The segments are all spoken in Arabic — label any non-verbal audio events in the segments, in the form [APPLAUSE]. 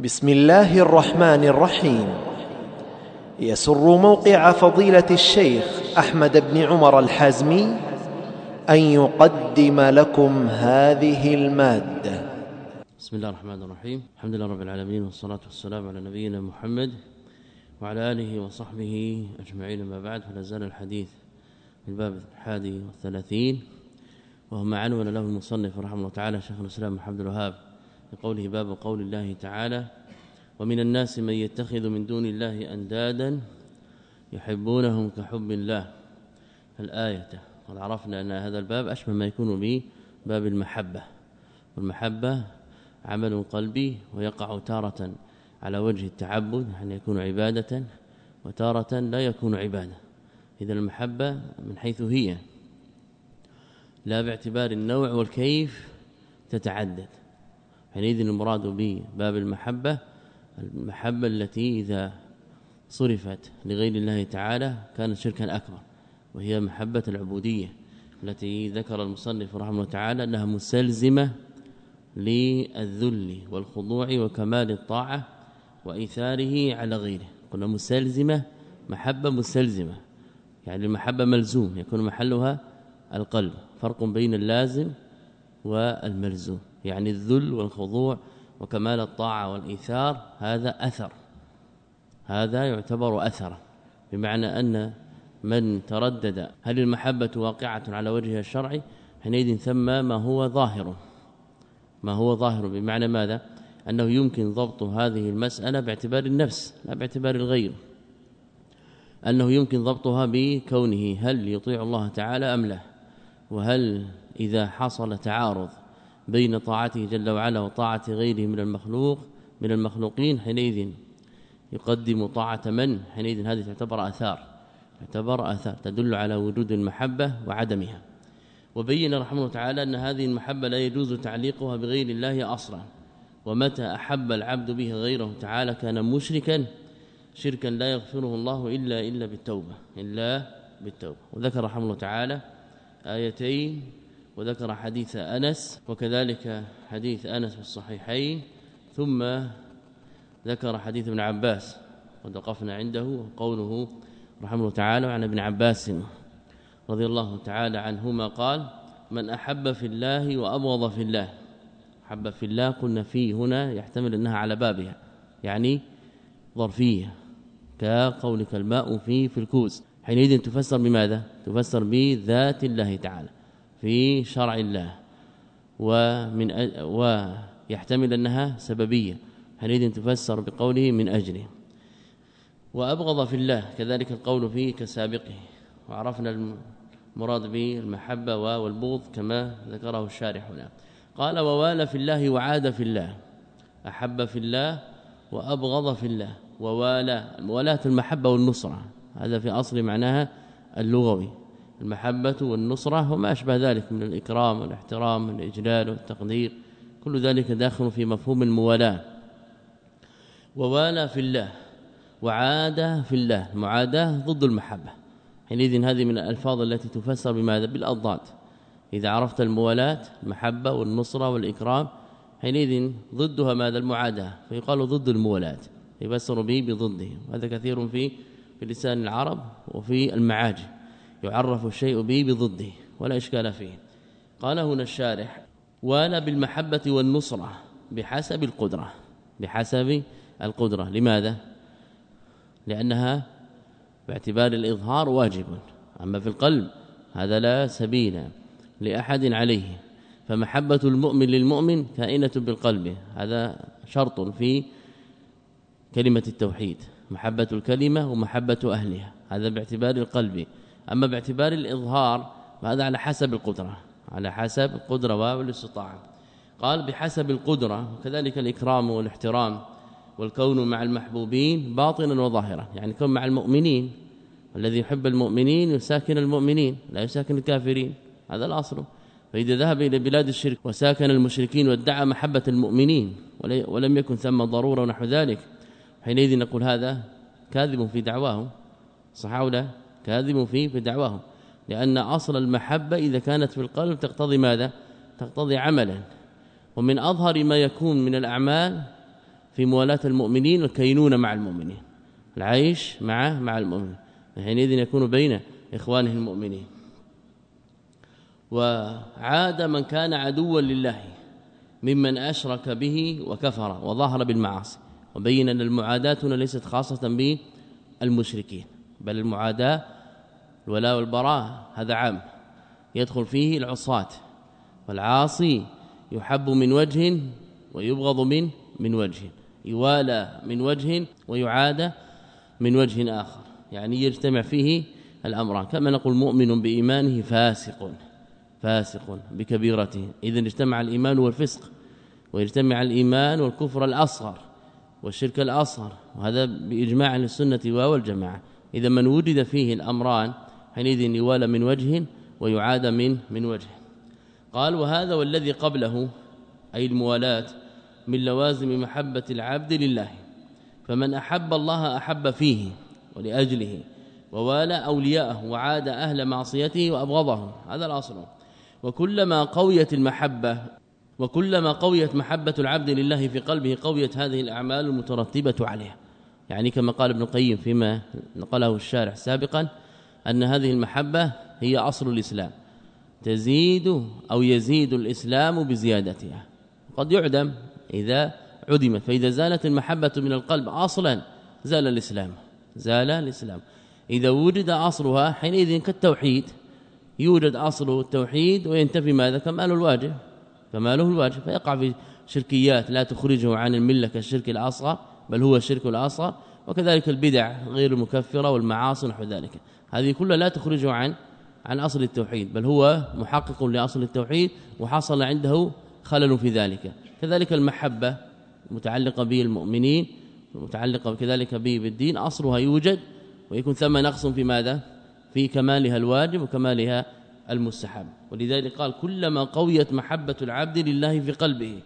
بسم الله الرحمن الرحيم يسر موقع فضيله الشيخ احمد بن عمر الحازمي ان يقدم لكم هذه الماده بسم الله الرحمن الرحيم الحمد لله رب العالمين والصلاه والسلام على نبينا محمد وعلى اله وصحبه اجمعين ما بعد فلا زال الحديث في الباب الحادي والثلاثين وهو ما عنون له المصنف رحمه الله تعالى شيخ الاسلام محمد الوهاب لقوله باب قول الله تعالى ومن الناس من يتخذ من دون الله أندادا يحبونهم كحب الله الايه وعرفنا عرفنا أن هذا الباب أشبه ما يكون به باب المحبة. والمحبة عمل قلبي ويقع تارة على وجه التعبد يعني يكون عبادة وتارة لا يكون عبادة. إذا المحبة من حيث هي لا باعتبار النوع والكيف تتعدد. حينئذ المراد بباب المحبة المحبة التي إذا صرفت لغير الله تعالى كانت شركا أكبر وهي محبة العبودية التي ذكر المصنف رحمه الله تعالى أنها مستلزمة للذل والخضوع وكمال الطاعة وإيثاره على غيره. قلنا مستلزمة محبة مستلزمة يعني المحبة ملزوم يكون محلها القلب فرق بين اللازم والملزوم. يعني الذل والخضوع وكمال الطاعة والإيثار هذا أثر. هذا يعتبر اثرا بمعنى أن من تردد هل المحبة واقعة على وجهها الشرعي حينئذ ثم ما هو ظاهر. ما هو ظاهر. بمعنى ماذا؟ أنه يمكن ضبط هذه المسألة باعتبار النفس لا باعتبار الغير. أنه يمكن ضبطها بكونه هل يطيع الله تعالى أم لا؟ وهل إذا حصل تعارض بين طاعته جل وعلا وطاعة غيره من المخلوق من المخلوقين حينئذ يقدم طاعة من؟ حينئذ هذه تعتبر آثار تعتبر آثار تدل على وجود المحبة وعدمها. وبين رحمه الله تعالى أن هذه المحبة لا يجوز تعليقها بغير الله أصلا. ومتى أحب العبد به غيره تعالى كان مشركا شركا لا يغفره الله إلا إلا بالتوبة إلا بالتوبة. وذكر رحمه الله تعالى آيتين وذكر حديث أنس وكذلك حديث أنس في الصحيحين ثم ذكر حديث ابن عباس قد وقفنا عنده قوله رحمه الله تعالى عن ابن عباس رضي الله تعالى عنهما قال من أحب في الله وأبغض في الله. حب في الله قلنا فيه هنا يحتمل أنها على بابها يعني ظرفية كقولك الماء فيه في الكوز. حينئذ تفسر بماذا؟ تفسر بذات الله تعالى. في شرع الله ومن ويحتمل أنها سببية. حينئذ تفسر بقوله من أجله. وأبغض في الله كذلك القول فيه كسابقه. وعرفنا المراد به المحبه والبغض كما ذكره الشارح هنا. قال ووال في الله وعاد في الله. أحب في الله وأبغض في الله. ووالى الموالاه المحبة والنصرة. هذا في أصل معناها اللغوي. المحبة والنصرة وما أشبه ذلك من الإكرام والإحترام والإجلال والتقدير. كل ذلك داخل في مفهوم الموالاة. ووالى في الله وعاد في الله. المعاداه ضد المحبة. حينئذ هذه من الألفاظ التي تفسر بماذا؟ بالأضداد. إذا عرفت الموالاة المحبة والنصرة والإكرام حينئذ ضدها ماذا؟ المعاداة. فيقال ضد الموالاة يفسر به بضده. وهذا كثير في في لسان العرب وفي المعاجم. يعرف الشيء به بضده ولا إشكال فيه. قال هنا الشارح وأنا بالمحبة والنصرة بحسب القدرة. بحسب القدرة. لماذا؟ لأنها باعتبار الإظهار واجب. أما في القلب هذا لا سبيل لأحد عليه. فمحبة المؤمن للمؤمن كائنة بالقلب. هذا شرط في كلمة التوحيد. محبة الكلمة ومحبة أهلها. هذا باعتبار القلب. أما باعتبار الإظهار فهذا على حسب القدرة على حسب القدرة والاستطاعة. قال بحسب القدرة وكذلك الإكرام والاحترام والكون مع المحبوبين باطنا وظاهرا يعني كون مع المؤمنين. الذي يحب المؤمنين يساكن المؤمنين لا يساكن الكافرين. هذا الأصل. فإذا ذهب إلى بلاد الشرك وساكن المشركين وادعى محبة المؤمنين ولم يكن ثم ضرورة ونحو ذلك حينئذ نقول هذا كاذب في دعواه. صح أو لا؟ كاذب فيه في دعواهم. لأن أصل المحبة إذا كانت في القلب تقتضي ماذا؟ تقتضي عملا. ومن أظهر ما يكون من الأعمال في موالاة المؤمنين الكينون مع المؤمنين. العيش مع مع المؤمنين. حينئذ يكون بين إخوانه المؤمنين. وعاد من كان عدوا لله ممن أشرك به وكفر وظهر بالمعاصي. وبين ان المعاداه هنا ليست خاصة بالمشركين بل المعاداة الولاء والبراء هذا عام. يدخل فيه العصاة. والعاصي يحب من وجه ويبغض من من وجه. يوالى من وجه ويعاد من وجه آخر. يعني يجتمع فيه الأمران. كما نقول مؤمن بإيمانه فاسق فاسق بكبيرته. اذا اجتمع الإيمان والفسق ويجتمع الإيمان والكفر الأصغر والشرك الأصغر. وهذا بإجماع السنة والجماعة. إذا من وجد فيه الأمران حينئذ يوالى من وجه ويعاد من من وجه. قال وهذا والذي قبله أي الموالاة من لوازم محبة العبد لله فمن أحب الله أحب فيه ولأجله ووالى أولياءه وعاد أهل معصيته وأبغضهم هذا الأصل. وكلما قويت المحبة وكلما قويت محبة العبد لله في قلبه قويت هذه الأعمال المترتبة عليها يعني كما قال ابن القيم فيما نقله الشارع سابقا أن هذه المحبة هي أصل الإسلام. تزيد أو يزيد الإسلام بزيادتها. قد يعدم إذا عدمت فإذا زالت المحبة من القلب أصلا زال الإسلام زال الإسلام. إذا وجد أصلها حينئذ كالتوحيد يوجد أصل التوحيد وينتفي ماذا؟ كمال الواجب كماله الواجب. فيقع في شركيات لا تخرجه عن الملة كالشرك الأصغر بل هو الشرك الأصغر وكذلك البدع غير المكفرة والمعاصي نحو ذلك. هذه كلها لا تخرجه عن عن أصل التوحيد بل هو محقق لأصل التوحيد وحصل عنده خلل في ذلك. كذلك المحبة متعلقه بالمؤمنين متعلقه كذلك به بالدين أصلها يوجد ويكون ثم نقص في ماذا؟ في كمالها الواجب وكمالها المستحب. ولذلك قال كلما قويت محبة العبد لله في قلبه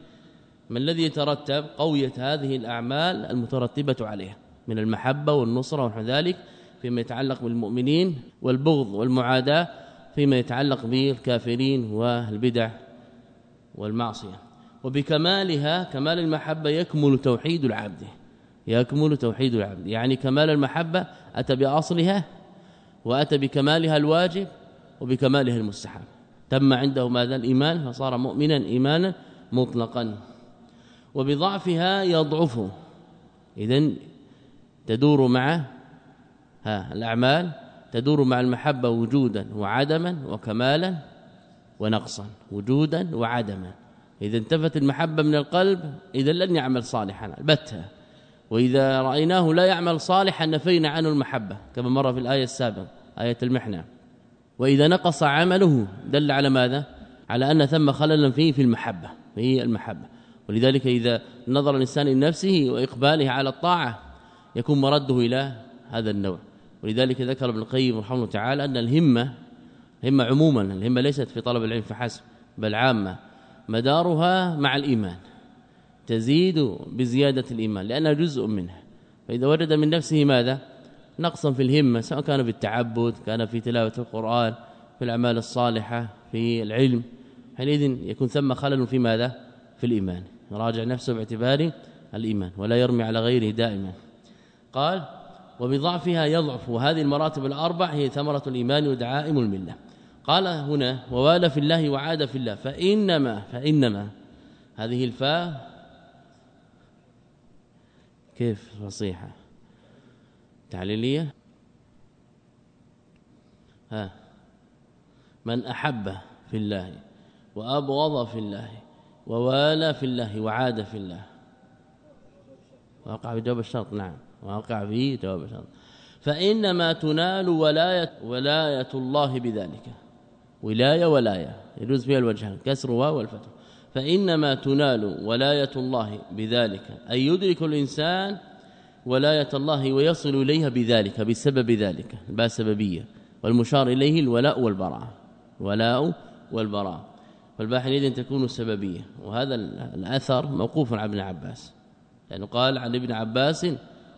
ما الذي يترتب قوية هذه الأعمال المترتبة عليها؟ من المحبة والنصرة ونحو ذلك. فيما يتعلق بالمؤمنين والبغض والمعاداة فيما يتعلق بالكافرين والبدع والمعصية. وبكمالها كمال المحبة يكمل توحيد العبد. يكمل توحيد العبد. يعني كمال المحبة أتى بأصلها وأتى بكمالها الواجب وبكمالها المستحب. تم عنده ماذا الإيمان فصار مؤمنا إيمانا مطلقا. وبضعفها يضعف. إذن تدور مع ها الأعمال تدور مع المحبة وجودا وعدما وكمالا ونقصا وجودا وعدما. إذا انتفت المحبة من القلب إذا لن يعمل صالحا البتة. وإذا رأيناه لا يعمل صالحا نفينا عنه المحبة كما مر في الآية السابقة آية المحنة. وإذا نقص عمله دل على ماذا؟ على أن ثم خللا فيه في المحبة هي المحبة. ولذلك إذا نظر الإنسان لنفسه وإقباله على الطاعة يكون مرده إلى هذا النوع. ولذلك ذكر ابن القيم رحمه الله تعالى أن الهمة الهمة عموما الهمة ليست في طلب العلم فحسب بل عامة. مدارها مع الإيمان تزيد بزيادة الإيمان لأنها جزء منه فإذا وجد من نفسه ماذا؟ نقصا في الهمة سواء كان في التعبد كان في تلاوة القرآن في الأعمال الصالحة في العلم. حينئذ يكون ثم خلل في ماذا؟ في الإيمان. راجع نفسه باعتبار الإيمان ولا يرمي على غيره دائما. قال وبضعفها يضعف. وهذه المراتب الأربع هي ثمرة الإيمان ودعائم الملة. قال هنا ووال في الله وعاد في الله. فإنما فإنما. هذه الفاء. كيف فصيحة؟ تعليلية؟ ها. من أحب في الله وأبغض في الله ووالى في الله وعاد في الله. وقع بجواب الشرط. نعم. واقع فيه. جواب شرط فإنما تنال ولايه ولاية الله بذلك. ولاية ولاية. يجوز فيها الوجهان كسر واو والفتح. فإنما تنال ولاية الله بذلك. أي يدرك الإنسان ولاية الله ويصل إليها بذلك بسبب ذلك. الباء سببيه والمشار إليه الولاء والبراء. الولاء والبراء. فالباء حينئذ تكون سببية. وهذا الأثر موقوف على ابن عباس. لأنه قال عن ابن عباس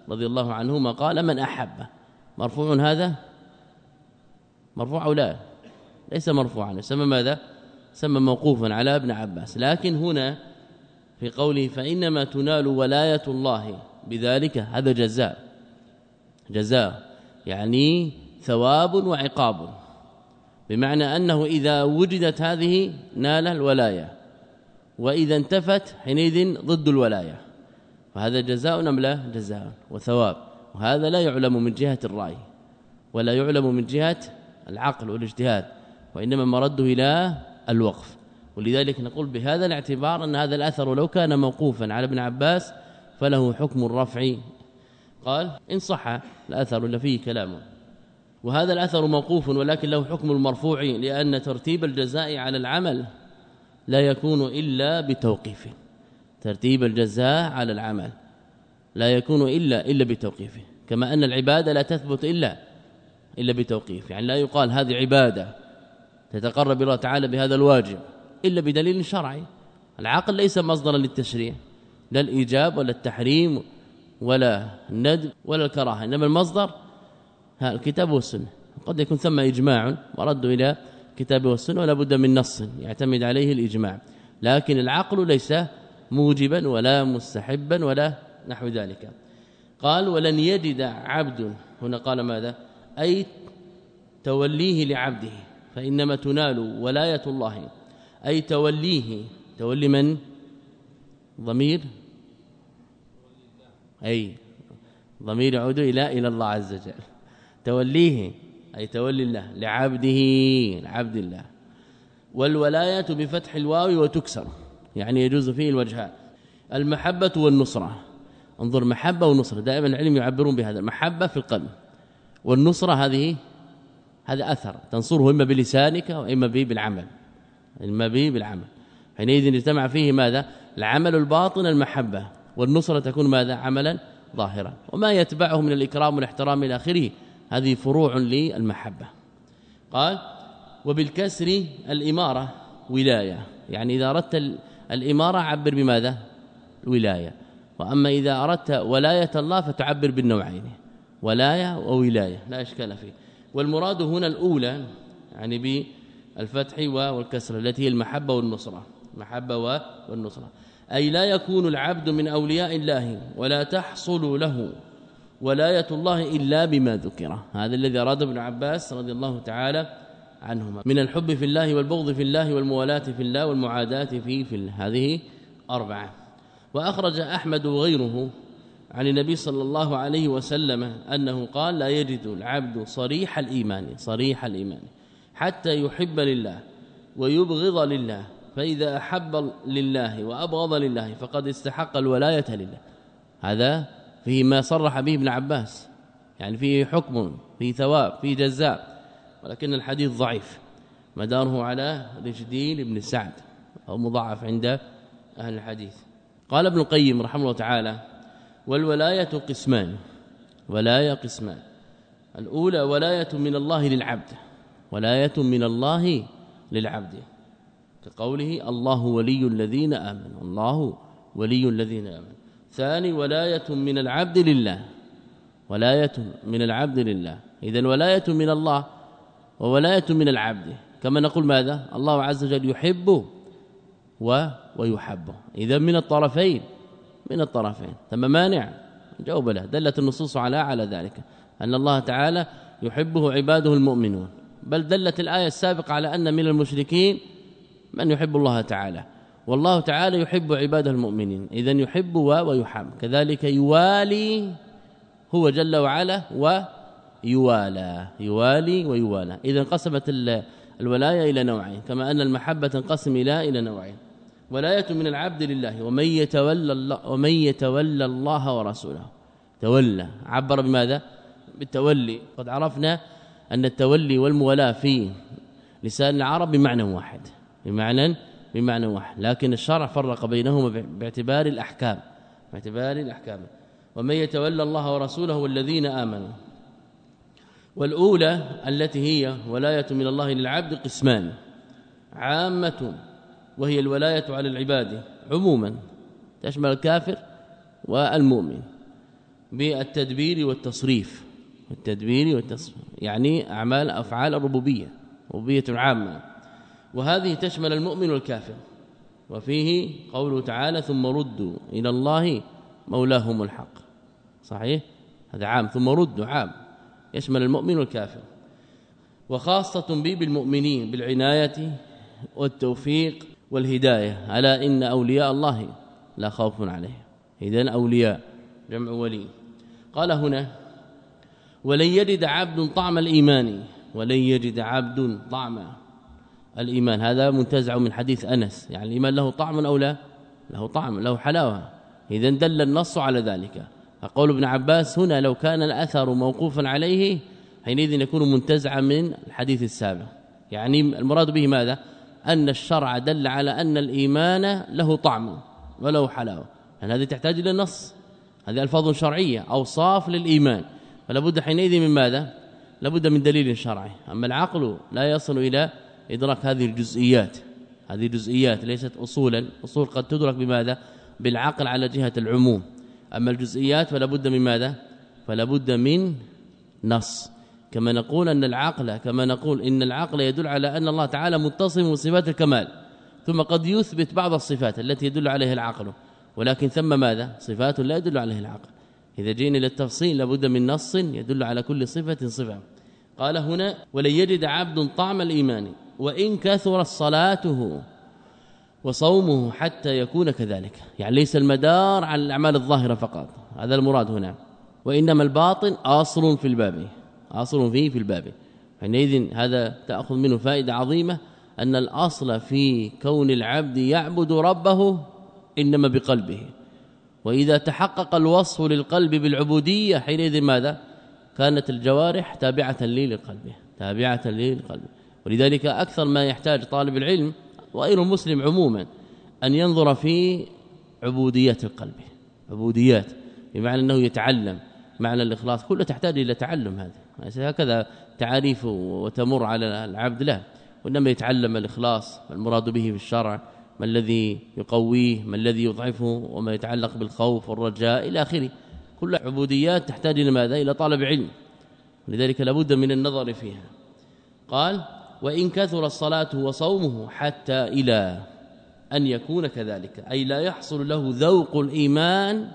رضي الله عنهما قال من أحب. مرفوع هذا؟ مرفوع أو لا؟ ليس مرفوعا. سمى ماذا؟ سمى موقوفا على ابن عباس. لكن هنا في قوله فإنما تنال ولاية الله. بذلك هذا جزاء. جزاء يعني ثواب وعقاب. بمعنى أنه إذا وجدت هذه نال الولاية. وإذا انتفت حينئذ ضد الولاية. فهذا جزاء أم لا؟ جزاء وثواب. وهذا لا يعلم من جهة الرأي ولا يعلم من جهة العقل والاجتهاد وإنما مرده إلى الوقف. ولذلك نقول بهذا الاعتبار أن هذا الأثر لو كان موقوفا على ابن عباس فله حكم الرفع. قال إن صح الأثر الا فيه كلام. وهذا الأثر موقوف ولكن له حكم المرفوع لأن ترتيب الجزاء على العمل لا يكون إلا بتوقيفه ترتيب الجزاء على العمل. لا يكون إلا إلا بتوقيفه. كما أن العبادة لا تثبت إلا إلا بتوقيف يعني لا يقال هذه عبادة تتقرب إلى الله تعالى بهذا الواجب إلا بدليل شرعي. العقل ليس مصدرا للتشريع لا الإيجاب ولا التحريم ولا الندب ولا الكراهة إنما المصدر ها الكتاب والسنة. قد يكون ثم إجماع ورد إلى الكتاب والسنة ولا بد من نص يعتمد عليه الإجماع. لكن العقل ليس موجبا ولا مستحبا ولا نحو ذلك. قال ولن يجد عبد. هنا قال ماذا؟ أي توليه لعبده فإنما تنال ولاية الله. أي توليه تولي من؟ ضمير؟ أي ضمير يعود إلى إلى الله عز وجل. توليه أي تولي الله لعبده لعبد الله. والولاية بفتح الواو وتكسر. يعني يجوز فيه الوجهان المحبة والنصرة. انظر محبة ونصرة. دائما العلم يعبرون بهذا. المحبة في القلب. والنصرة هذه هذا أثر. تنصره إما بلسانك وإما به بالعمل. إما به بالعمل. حينئذ اجتمع فيه ماذا؟ العمل الباطن المحبة. والنصرة تكون ماذا؟ عملا ظاهرا. وما يتبعه من الإكرام والإحترام إلى آخره. هذه فروع للمحبة. قال وبالكسر الإمارة ولاية. يعني إذا أردت الإمارة عبر بماذا؟ الولاية. وأما إذا أردت ولاية الله فتعبر بالنوعين ولاية وولاية لا إشكال فيه. والمراد هنا الأولى يعني بالفتح والكسر التي هي المحبة والنصرة. المحبة والنصرة. أي لا يكون العبد من أولياء الله ولا تحصل له ولاية الله إلا بما ذكر. هذا الذي أراد ابن عباس رضي الله تعالى عنهما. من الحب في الله والبغض في الله والموالاة في الله والمعاداة في في هذه أربعة. وأخرج أحمد وغيره عن النبي صلى الله عليه وسلم أنه قال لا يجد العبد صريح الإيمان صريح الإيمان حتى يحب لله ويبغض لله. فإذا أحب لله وأبغض لله فقد استحق الولاية لله. هذا فيه ما صرح به ابن عباس. يعني فيه حكم فيه ثواب فيه جزاء. ولكن الحديث ضعيف. مداره على رجدين بن سعد أو مضاعف عند أهل الحديث. قال ابن القيم رحمه الله تعالى والولاية قسمان ولاية قسمان. الأولى ولاية من الله للعبد ولاية من الله للعبد. كقوله الله ولي الذين آمنوا الله ولي الذين آمنوا. ثاني ولاية من العبد لله ولاية من العبد لله. اذا ولاية من الله وولاية من العبد. كما نقول ماذا؟ الله عز وجل يحب و ويحب. إذا من الطرفين من الطرفين. ثم مانع؟ جواب له دلت النصوص على على ذلك. أن الله تعالى يحبه عباده المؤمنون. بل دلت الآية السابقة على أن من المشركين من يحب الله تعالى. والله تعالى يحب عباده المؤمنين. اذا يحب ويحب. كذلك يوالي هو جل وعلا ويوالى يوالي ويوالى. إذا انقسمت الولاية إلى نوعين كما أن المحبة تنقسم إلى إلى نوعين. ولاية من العبد لله ومن يتولى الله ومن يتولى الله ورسوله. تولى. عبر بماذا؟ بالتولي. قد عرفنا أن التولي والموالاه في لسان العرب بمعنى واحد. بمعنى بمعنى واحد. لكن الشرع فرق بينهما باعتبار الأحكام. باعتبار الأحكام. ومن يتولى الله ورسوله والذين آمنوا. والأولى التي هي ولاية من الله للعبد قسمان عامة وهي الولاية على العباد عموما تشمل الكافر والمؤمن بالتدبير والتصريف. التدبير والتصريف يعني أعمال أفعال الربوبية ربوبية عامة. وهذه تشمل المؤمن والكافر. وفيه قوله تعالى ثم ردوا إلى الله مولاهم الحق صحيح؟ هذا عام ثم ردوا عام. يشمل المؤمن والكافر. وخاصة بي بالمؤمنين بالعناية والتوفيق والهداية ألا إن أولياء الله لا خوف عليهم. إذن أولياء جمع ولي. قال هنا ولن يجد عبد طعم الإيمان ولن يجد عبد طعم الإيمان. هذا منتزع من حديث أنس. يعني الإيمان له طعم أو لا؟ له طعم له حلاوة. إذا دل النص على ذلك. فقول ابن عباس هنا لو كان الأثر موقوفا عليه حينئذ يكون منتزعا من الحديث السابق. يعني المراد به ماذا؟ أن الشرع دل على أن الإيمان له طعم وله حلاوة. يعني هذه تحتاج إلى نص؟ هذه ألفاظ شرعية أوصاف للإيمان. فلا بد حينئذ من ماذا؟ لابد من دليل شرعي. أما العقل لا يصل إلى إدراك هذه الجزئيات. هذه جزئيات ليست أصولا. أصول قد تدرك بماذا؟ بالعقل على جهة العموم. أما الجزئيات فلا بد من ماذا؟ فلا بد من نص. كما نقول أن العقل كما نقول إن العقل يدل على أن الله تعالى متصم بصفات الكمال ثم قد يثبت بعض الصفات التي يدل عليها العقل. ولكن ثم ماذا؟ صفات لا يدل عليها العقل. إذا جينا للتفصيل لابد من نص يدل على كل صفة صفة. قال هنا ولن يجد عبد طعم الإيمان وإن كثرت صلاته وصومه حتى يكون كذلك. يعني ليس المدار على الأعمال الظاهرة فقط. هذا المراد هنا. وإنما الباطن أصل في الباب. أصل فيه في الباب. حينئذ هذا تأخذ منه فائدة عظيمة أن الأصل في كون العبد يعبد ربه إنما بقلبه. وإذا تحقق الوصف للقلب بالعبودية حينئذ ماذا؟ كانت الجوارح لقلبه تابعة لي لقلبه ولذلك أكثر ما يحتاج طالب العلم وغير المسلم عموما أن ينظر في عبوديات القلب عبوديات بمعنى أنه يتعلم معنى الإخلاص كله تحتاج إلى تعلم هذا. هكذا تعاريف وتمر على العبد لا وإنما يتعلم الإخلاص المراد به في الشرع ما الذي يقويه ما الذي يضعفه وما يتعلق بالخوف والرجاء إلى آخره. كل عبوديات تحتاج إلى ماذا؟ إلى طالب علم. لذلك لابد من النظر فيها. قال وإن كثر الصلاة وصومه حتى إلى أن يكون كذلك. أي لا يحصل له ذوق الإيمان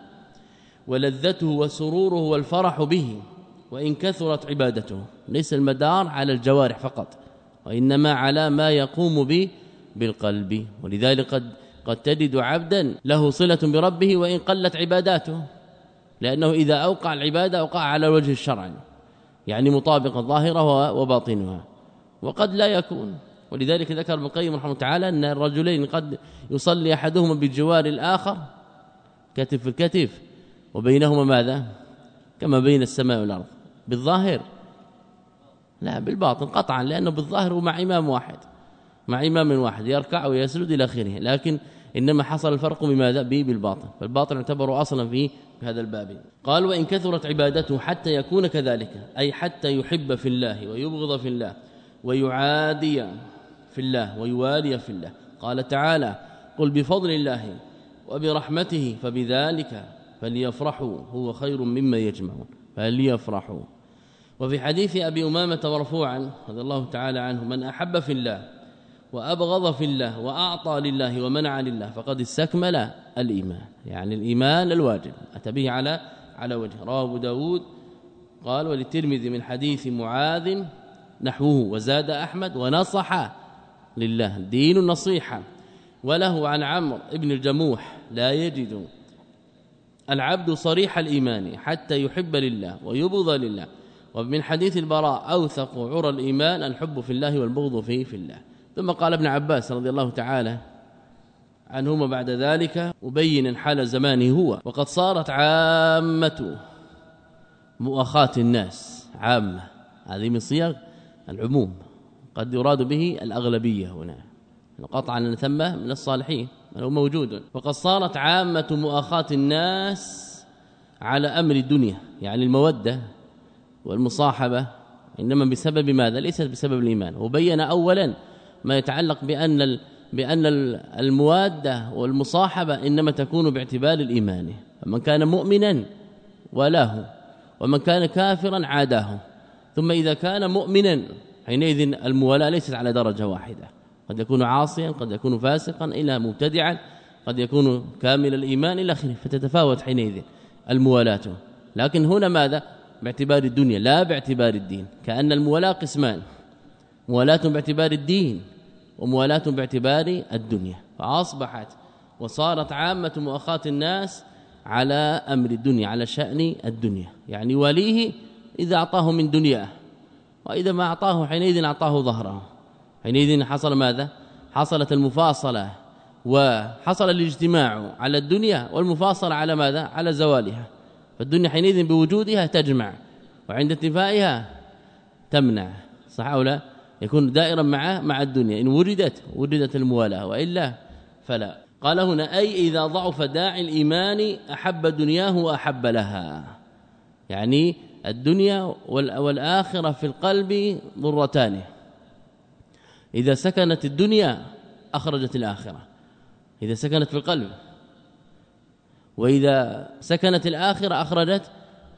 ولذته وسروره والفرح به. وإن كثرت عبادته. ليس المدار على الجوارح فقط. وإنما على ما يقوم به بالقلب. ولذلك قد قد تجد عبدا له صلة بربه وإن قلت عباداته. لأنه إذا أوقع العبادة أوقع على الوجه الشرعي. يعني مطابقة ظاهرة وباطنها. وقد لا يكون. ولذلك ذكر ابن القيم رحمه الله تعالى أن الرجلين قد يصلي أحدهما بجوار الآخر كتف في كتف وبينهما ماذا؟ كما بين السماء والأرض. بالظاهر. لا بالباطن قطعا لأنه بالظاهر هو مع إمام واحد مع إمام واحد يركع ويسجد إلى آخره. لكن إنما حصل الفرق بماذا؟ به بالباطن. فالباطن يعتبر أصلا في هذا الباب. قال وإن كثرت عبادته حتى يكون كذلك أي حتى يحب في الله ويبغض في الله ويعادي في الله ويوالي في الله. قال تعالى قل بفضل الله وبرحمته فبذلك فليفرحوا هو خير مما يجمعون. فليفرحوا. وفي حديث أبي أمامة مرفوعا رضي الله تعالى عنه من أحب في الله وأبغض في الله وأعطى لله ومنع لله فقد استكمل الإيمان. يعني الإيمان الواجب. أتى به على على وجه. رواه أبو داود قال وللترمذي من حديث معاذ نحوه وزاد أحمد ونصح لله. دين النصيحة. وله عن عمرو ابن الجموح لا يجد العبد صريح الإيمان حتى يحب لله ويبغض لله. ومن حديث البراء أوثق عرى الإيمان الحب في الله والبغض فيه في الله. ثم قال ابن عباس رضي الله تعالى عنهما بعد ذلك مبينا حال زمانه هو وقد صارت عامة مؤاخاة الناس. عامة. هذه من صيغ العموم قد يراد به الأغلبية هنا. قطعا أن ثم من الصالحين هو موجود. وقد صارت عامة مؤاخاة الناس على أمر الدنيا يعني المودة والمصاحبة إنما بسبب ماذا؟ ليست بسبب الإيمان. وبين أولا ما يتعلق بأن بأن الموادة والمصاحبة إنما تكون باعتبار الإيمان. فمن كان مؤمنا ولاه ومن كان كافرا عاداه. ثم إذا كان مؤمنا حينئذ الموالاة ليست على درجة واحدة. قد يكون عاصيا قد يكون فاسقا إلى مبتدعا قد يكون كامل الإيمان إلى آخره فتتفاوت حينئذ الموالاة. لكن هنا ماذا؟ باعتبار الدنيا لا باعتبار الدين. كأن الموالاة قسمان موالاة باعتبار الدين وموالاة باعتبار الدنيا. فأصبحت وصارت عامة مؤاخاة الناس على أمر الدنيا على شأن الدنيا. يعني وليه إذا أعطاه من دنياه وإذا ما أعطاه حينئذ أعطاه ظهره. حينئذ حصل ماذا؟ حصلت المفاصلة وحصل الاجتماع على الدنيا والمفاصلة على ماذا؟ على زوالها. فالدنيا حينئذ بوجودها تجمع وعند انتفائها تمنع. صح أو لا؟ يكون دائرا مع مع الدنيا. إن وجدت وجدت الموالاة وإلا فلا. قال هنا أي إذا ضعف داعي الإيمان أحب دنياه وأحب لها. يعني الدنيا والآخرة في القلب ضرتان. إذا سكنت الدنيا أخرجت الآخرة. إذا سكنت في القلب. وإذا سكنت الآخرة أخرجت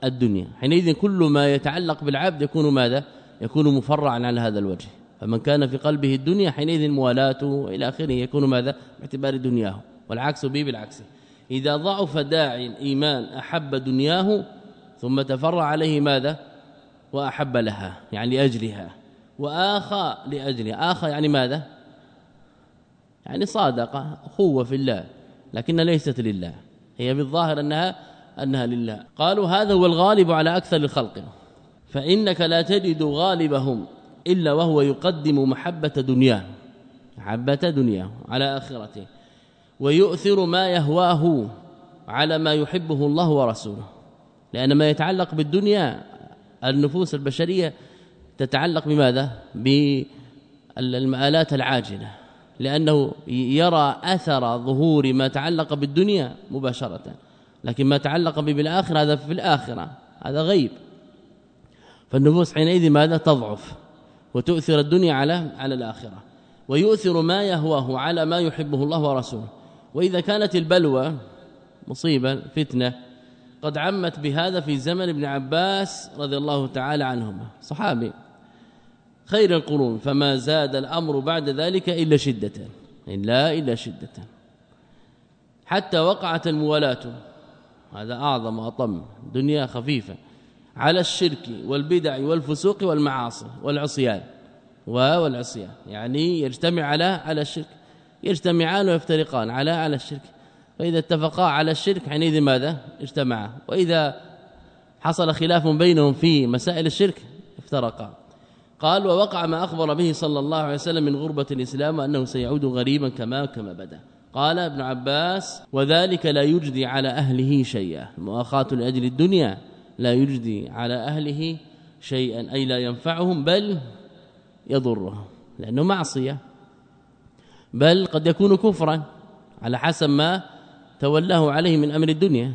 الدنيا. حينئذ كل ما يتعلق بالعبد يكون ماذا؟ يكون مفرعا على هذا الوجه. فمن كان في قلبه الدنيا حينئذ موالاته إلى آخره يكون ماذا؟ باعتبار دنياه. والعكس به بالعكس. إذا ضعف داعي الإيمان أحب دنياه ثم تفرع عليه ماذا؟ وأحب لها يعني لأجلها. وآخى لأجلها. آخى يعني ماذا؟ يعني صادقه أخوة في الله لكنها ليست لله. هي بالظاهر أنها أنها لله. قالوا هذا هو الغالب على أكثر الخلق. فإنك لا تجد غالبهم إلا وهو يقدم محبة دنياه. محبة دنياه على آخرته. ويؤثر ما يهواه على ما يحبه الله ورسوله. لأن ما يتعلق بالدنيا النفوس البشرية تتعلق بماذا؟ بالمآلات العاجلة. لأنه يرى أثر ظهور ما تعلق بالدنيا مباشرة. لكن ما تعلق به بالآخرة هذا في الآخرة. هذا غيب. فالنفوس حينئذ ماذا؟ تضعف. وتؤثر الدنيا على على الآخرة. ويؤثر ما يهواه على ما يحبه الله ورسوله. وإذا كانت البلوى مصيبة فتنة قد عمت بهذا في زمن ابن عباس رضي الله تعالى عنهما. صحابي خير القرون فما زاد الأمر بعد ذلك إلا شدة. إلا إلا شدة. حتى وقعت الموالاة. هذا أعظم وأطم. دنيا خفيفة. على الشرك والبدع والفسوق والمعاصي والعصيان. والعصيان. يعني يجتمع على على الشرك. يجتمعان ويفترقان على على الشرك. فإذا اتفقا على الشرك حينئذ ماذا؟ اجتمعا وإذا حصل خلاف بينهم في مسائل الشرك افترقا. قال ووقع ما أخبر به صلى الله عليه وسلم من غربة الإسلام أنه سيعود غريبا كما كما بدا. قال ابن عباس وذلك لا يجدي على أهله شيئا. مؤاخاة لأجل الدنيا لا يجدي على أهله شيئا أي لا ينفعهم بل يضرهم لأنه معصية. بل قد يكون كفرا على حسب ما تولاه عليه من أمر الدنيا.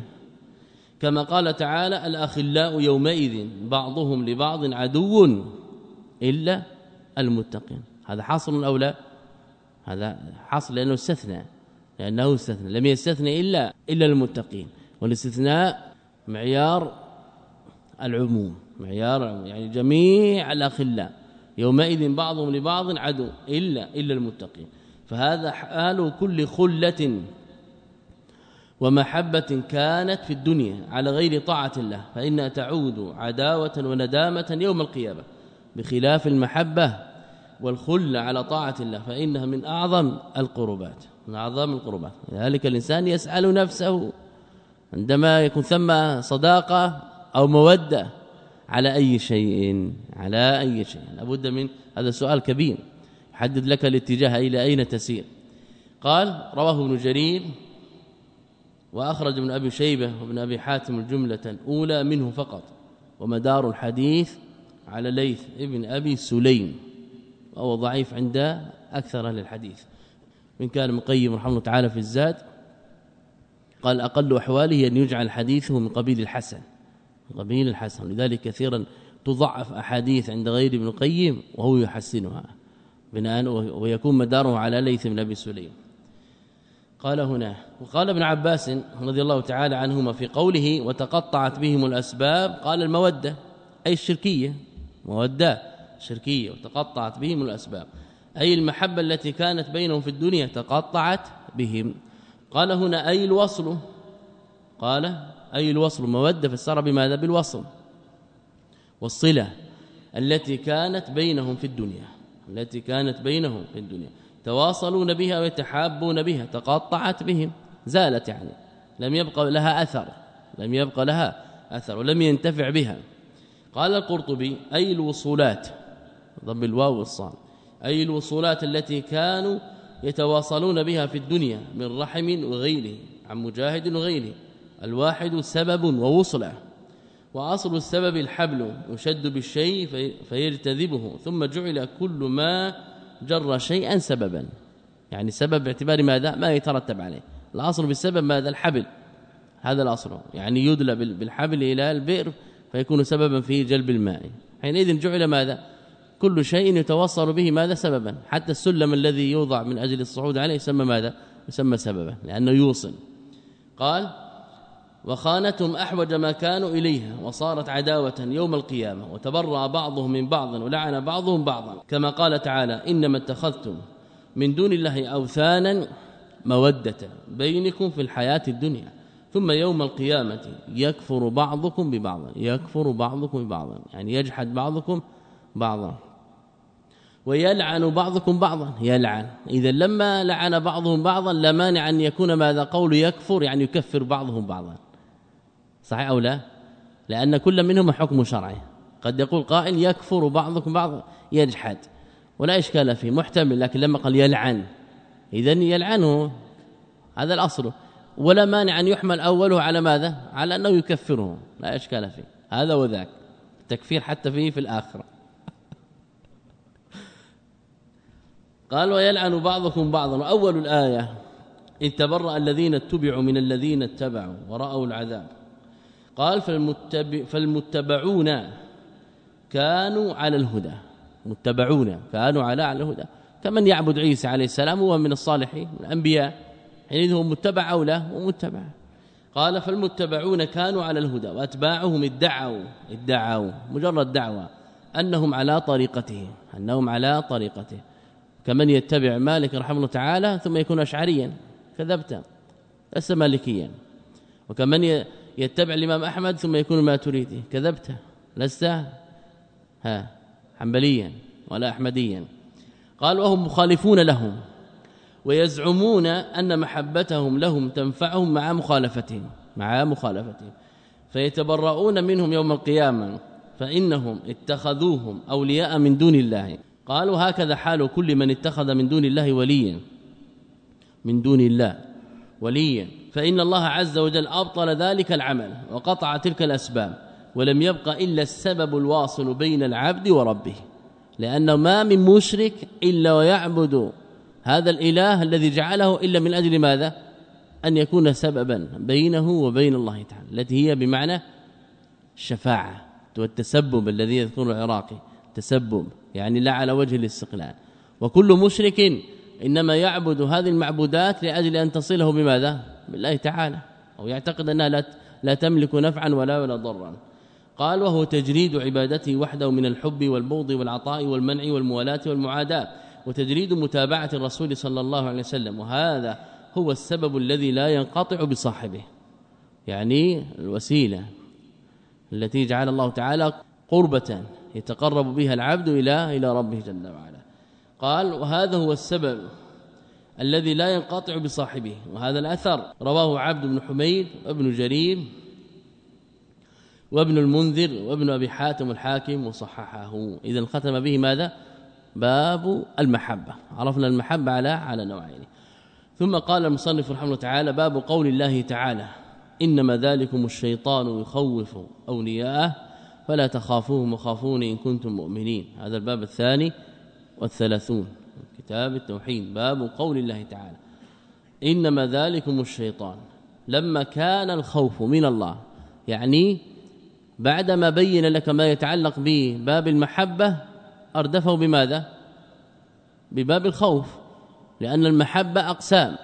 كما قال تعالى الأخلاء يومئذ بعضهم لبعض عدو إلا المتقين. هذا حاصل أو لا هذا حاصل لأنه استثنى لأنه استثنى لم يستثنى إلا إلا المتقين. والاستثناء معيار العموم معيار يعني جميع الأخلاء. يومئذ بعضهم لبعض عدو إلا إلا المتقين. فهذا حال كل خلة ومحبة كانت في الدنيا على غير طاعة الله فإنها تعود عداوة وندامة يوم القيامة بخلاف المحبة والخله على طاعة الله فإنها من أعظم القربات من أعظم القربات. لذلك الإنسان يسأل نفسه عندما يكون ثم صداقة أو مودة على أي شيء على أي شيء. لابد من هذا سؤال كبير يحدد لك الاتجاه إلى أين تسير. قال رواه ابن جرير وأخرج ابن أبي شيبة وابن أبي حاتم الجملة الأولى منه فقط ومدار الحديث على ليث ابن أبي سليم وهو ضعيف عند أكثر أهل الحديث. من كان مقيم رحمه الله تعالى في الزاد قال أقل أحواله أن يجعل حديثه من قبيل الحسن قبيل الحسن. لذلك كثيرا تضعف أحاديث عند غير ابن القيم وهو يحسنها. بناء ويكون مداره على ليث بن أبي سليم. قال هنا وقال ابن عباس رضي الله تعالى عنهما في قوله وتقطعت بهم الأسباب قال المودة أي الشركية مودة شركية وتقطعت بهم الأسباب أي المحبة التي كانت بينهم في الدنيا تقطعت بهم قال هنا أي الوصل قال أي الوصل مودة فسر بماذا؟ بالوصل. والصلة التي كانت بينهم في الدنيا التي كانت بينهم في الدنيا تواصلون بها ويتحابون بها تقطعت بهم زالت يعني. لم يبقى لها أثر لم يبقى لها أثر ولم ينتفع بها. قال القرطبي أي الوصولات ضم الواو والصاد أي الوصولات التي كانوا يتواصلون بها في الدنيا من رحم وغيره عن مجاهد وغيره الواحد سبب ووصلة وأصل السبب الحبل يشد بالشيء فيجتذبه ثم جعل كل ما جر شيئا سببا. يعني سبب باعتبار ماذا؟ ما يترتب عليه. الأصل بالسبب ماذا؟ الحبل. هذا الأصل. يعني يدلى بالحبل إلى البئر فيكون سببا في جلب الماء. حينئذ جعل ماذا؟ كل شيء يتوصل به ماذا؟ سببا. حتى السلم الذي يوضع من أجل الصعود عليه يسمى ماذا؟ يسمى سببا لأنه يوصل. قال وخانتهم أحوج ما كانوا إليها وصارت عداوة يوم القيامة وتبرأ بعضهم من بعض ولعن بعضهم بعضا. كما قال تعالى إنما اتخذتم من دون الله اوثانا مودة بينكم في الحياة الدنيا ثم يوم القيامة يكفر بعضكم ببعض يكفر بعضكم ببعض يعني يجحد بعضكم بعضا. ويلعن بعضكم بعضا يلعن. إذا لما لعن بعضهم بعضا لا مانع أن يكون ماذا؟ قول يكفر يعني يكفر بعضهم بعضا. صحيح أو لا؟ لأن كل منهما حكم شرعي. قد يقول قائل يكفر بعضكم بعضا يجحد. ولا إشكال فيه محتمل لكن لما قال يلعن. اذا يلعنه. هذا الأصل. ولا مانع أن يحمل أوله على ماذا؟ على أنه يكفره. لا إشكال فيه. هذا وذاك. التكفير حتى فيه في الآخرة. [LAUGHS] قال ويلعن بعضكم بعضا. وأول الآية إن تبرأ الذين اتبعوا من الذين اتبعوا ورأوا العذاب. قال فالمتبع فالمتبعون كانوا على الهدى متبعون كانوا على على الهدى. كمن يعبد عيسى عليه السلام هو من الصالحين من الأنبياء حينئذ هو متبع أو لا ومتبع قال فالمتبعون كانوا على الهدى وأتباعهم ادعوا ادعوا مجرد دعوة أنهم على طريقته أنهم على طريقته. كمن يتبع مالك رحمه الله تعالى ثم يكون اشعريا كذبت لست مالكيا. وكمن يتبع الإمام أحمد ثم يكون ماتريدي كذبت. لست ها حنبليا ولا احمديا. قال وهم مخالفون لهم ويزعمون أن محبتهم لهم تنفعهم مع مخالفتهم مع مخالفتهم. فيتبرؤون منهم يوم القيامة فإنهم اتخذوهم أولياء من دون الله. قالوا هكذا حال كل من اتخذ من دون الله وليا من دون الله وليا. فإن الله عز وجل أبطل ذلك العمل وقطع تلك الأسباب ولم يبق إلا السبب الواصل بين العبد وربه لأنه ما من مشرك إلا ويعبد هذا الإله الذي جعله إلا من أجل ماذا؟ أن يكون سببا بينه وبين الله تعالى التي هي بمعنى الشفاعة والتسبب الذي يذكره العراقي تسبب يعني لا على وجه الاستقلال. وكل مشرك إنما يعبد هذه المعبودات لأجل أن تصله بماذا؟ بالله تعالى أو يعتقد أنها لا لا تملك نفعا ولا ولا ضرا. قال وهو تجريد عبادته وحده من الحب والبغض والعطاء والمنع والموالاة والمعاداة وتجريد متابعة الرسول صلى الله عليه وسلم وهذا هو السبب الذي لا ينقطع بصاحبه. يعني الوسيلة التي جعل الله تعالى قربة يتقرب بها العبد إلى إلى ربه جل وعلا. قال وهذا هو السبب الذي لا ينقطع بصاحبه وهذا الأثر. رواه عبد بن حميد وابن جرير وابن المنذر وابن أبي حاتم الحاكم وصححه. إذا ختم به ماذا؟ باب المحبة. عرفنا المحبة على على نوعين. ثم قال المصنف رحمه الله تعالى باب قول الله تعالى إنما ذلكم الشيطان يخوف أولياءه فلا تخافوهم وخافوني إن كنتم مؤمنين. هذا الباب الثاني والثلاثون. كتاب التوحيد باب قول الله تعالى إنما ذلكم الشيطان. لما كان الخوف من الله يعني بعدما بين لك ما يتعلق بباب المحبة أردفه بماذا؟ بباب الخوف لأن المحبة أقسام.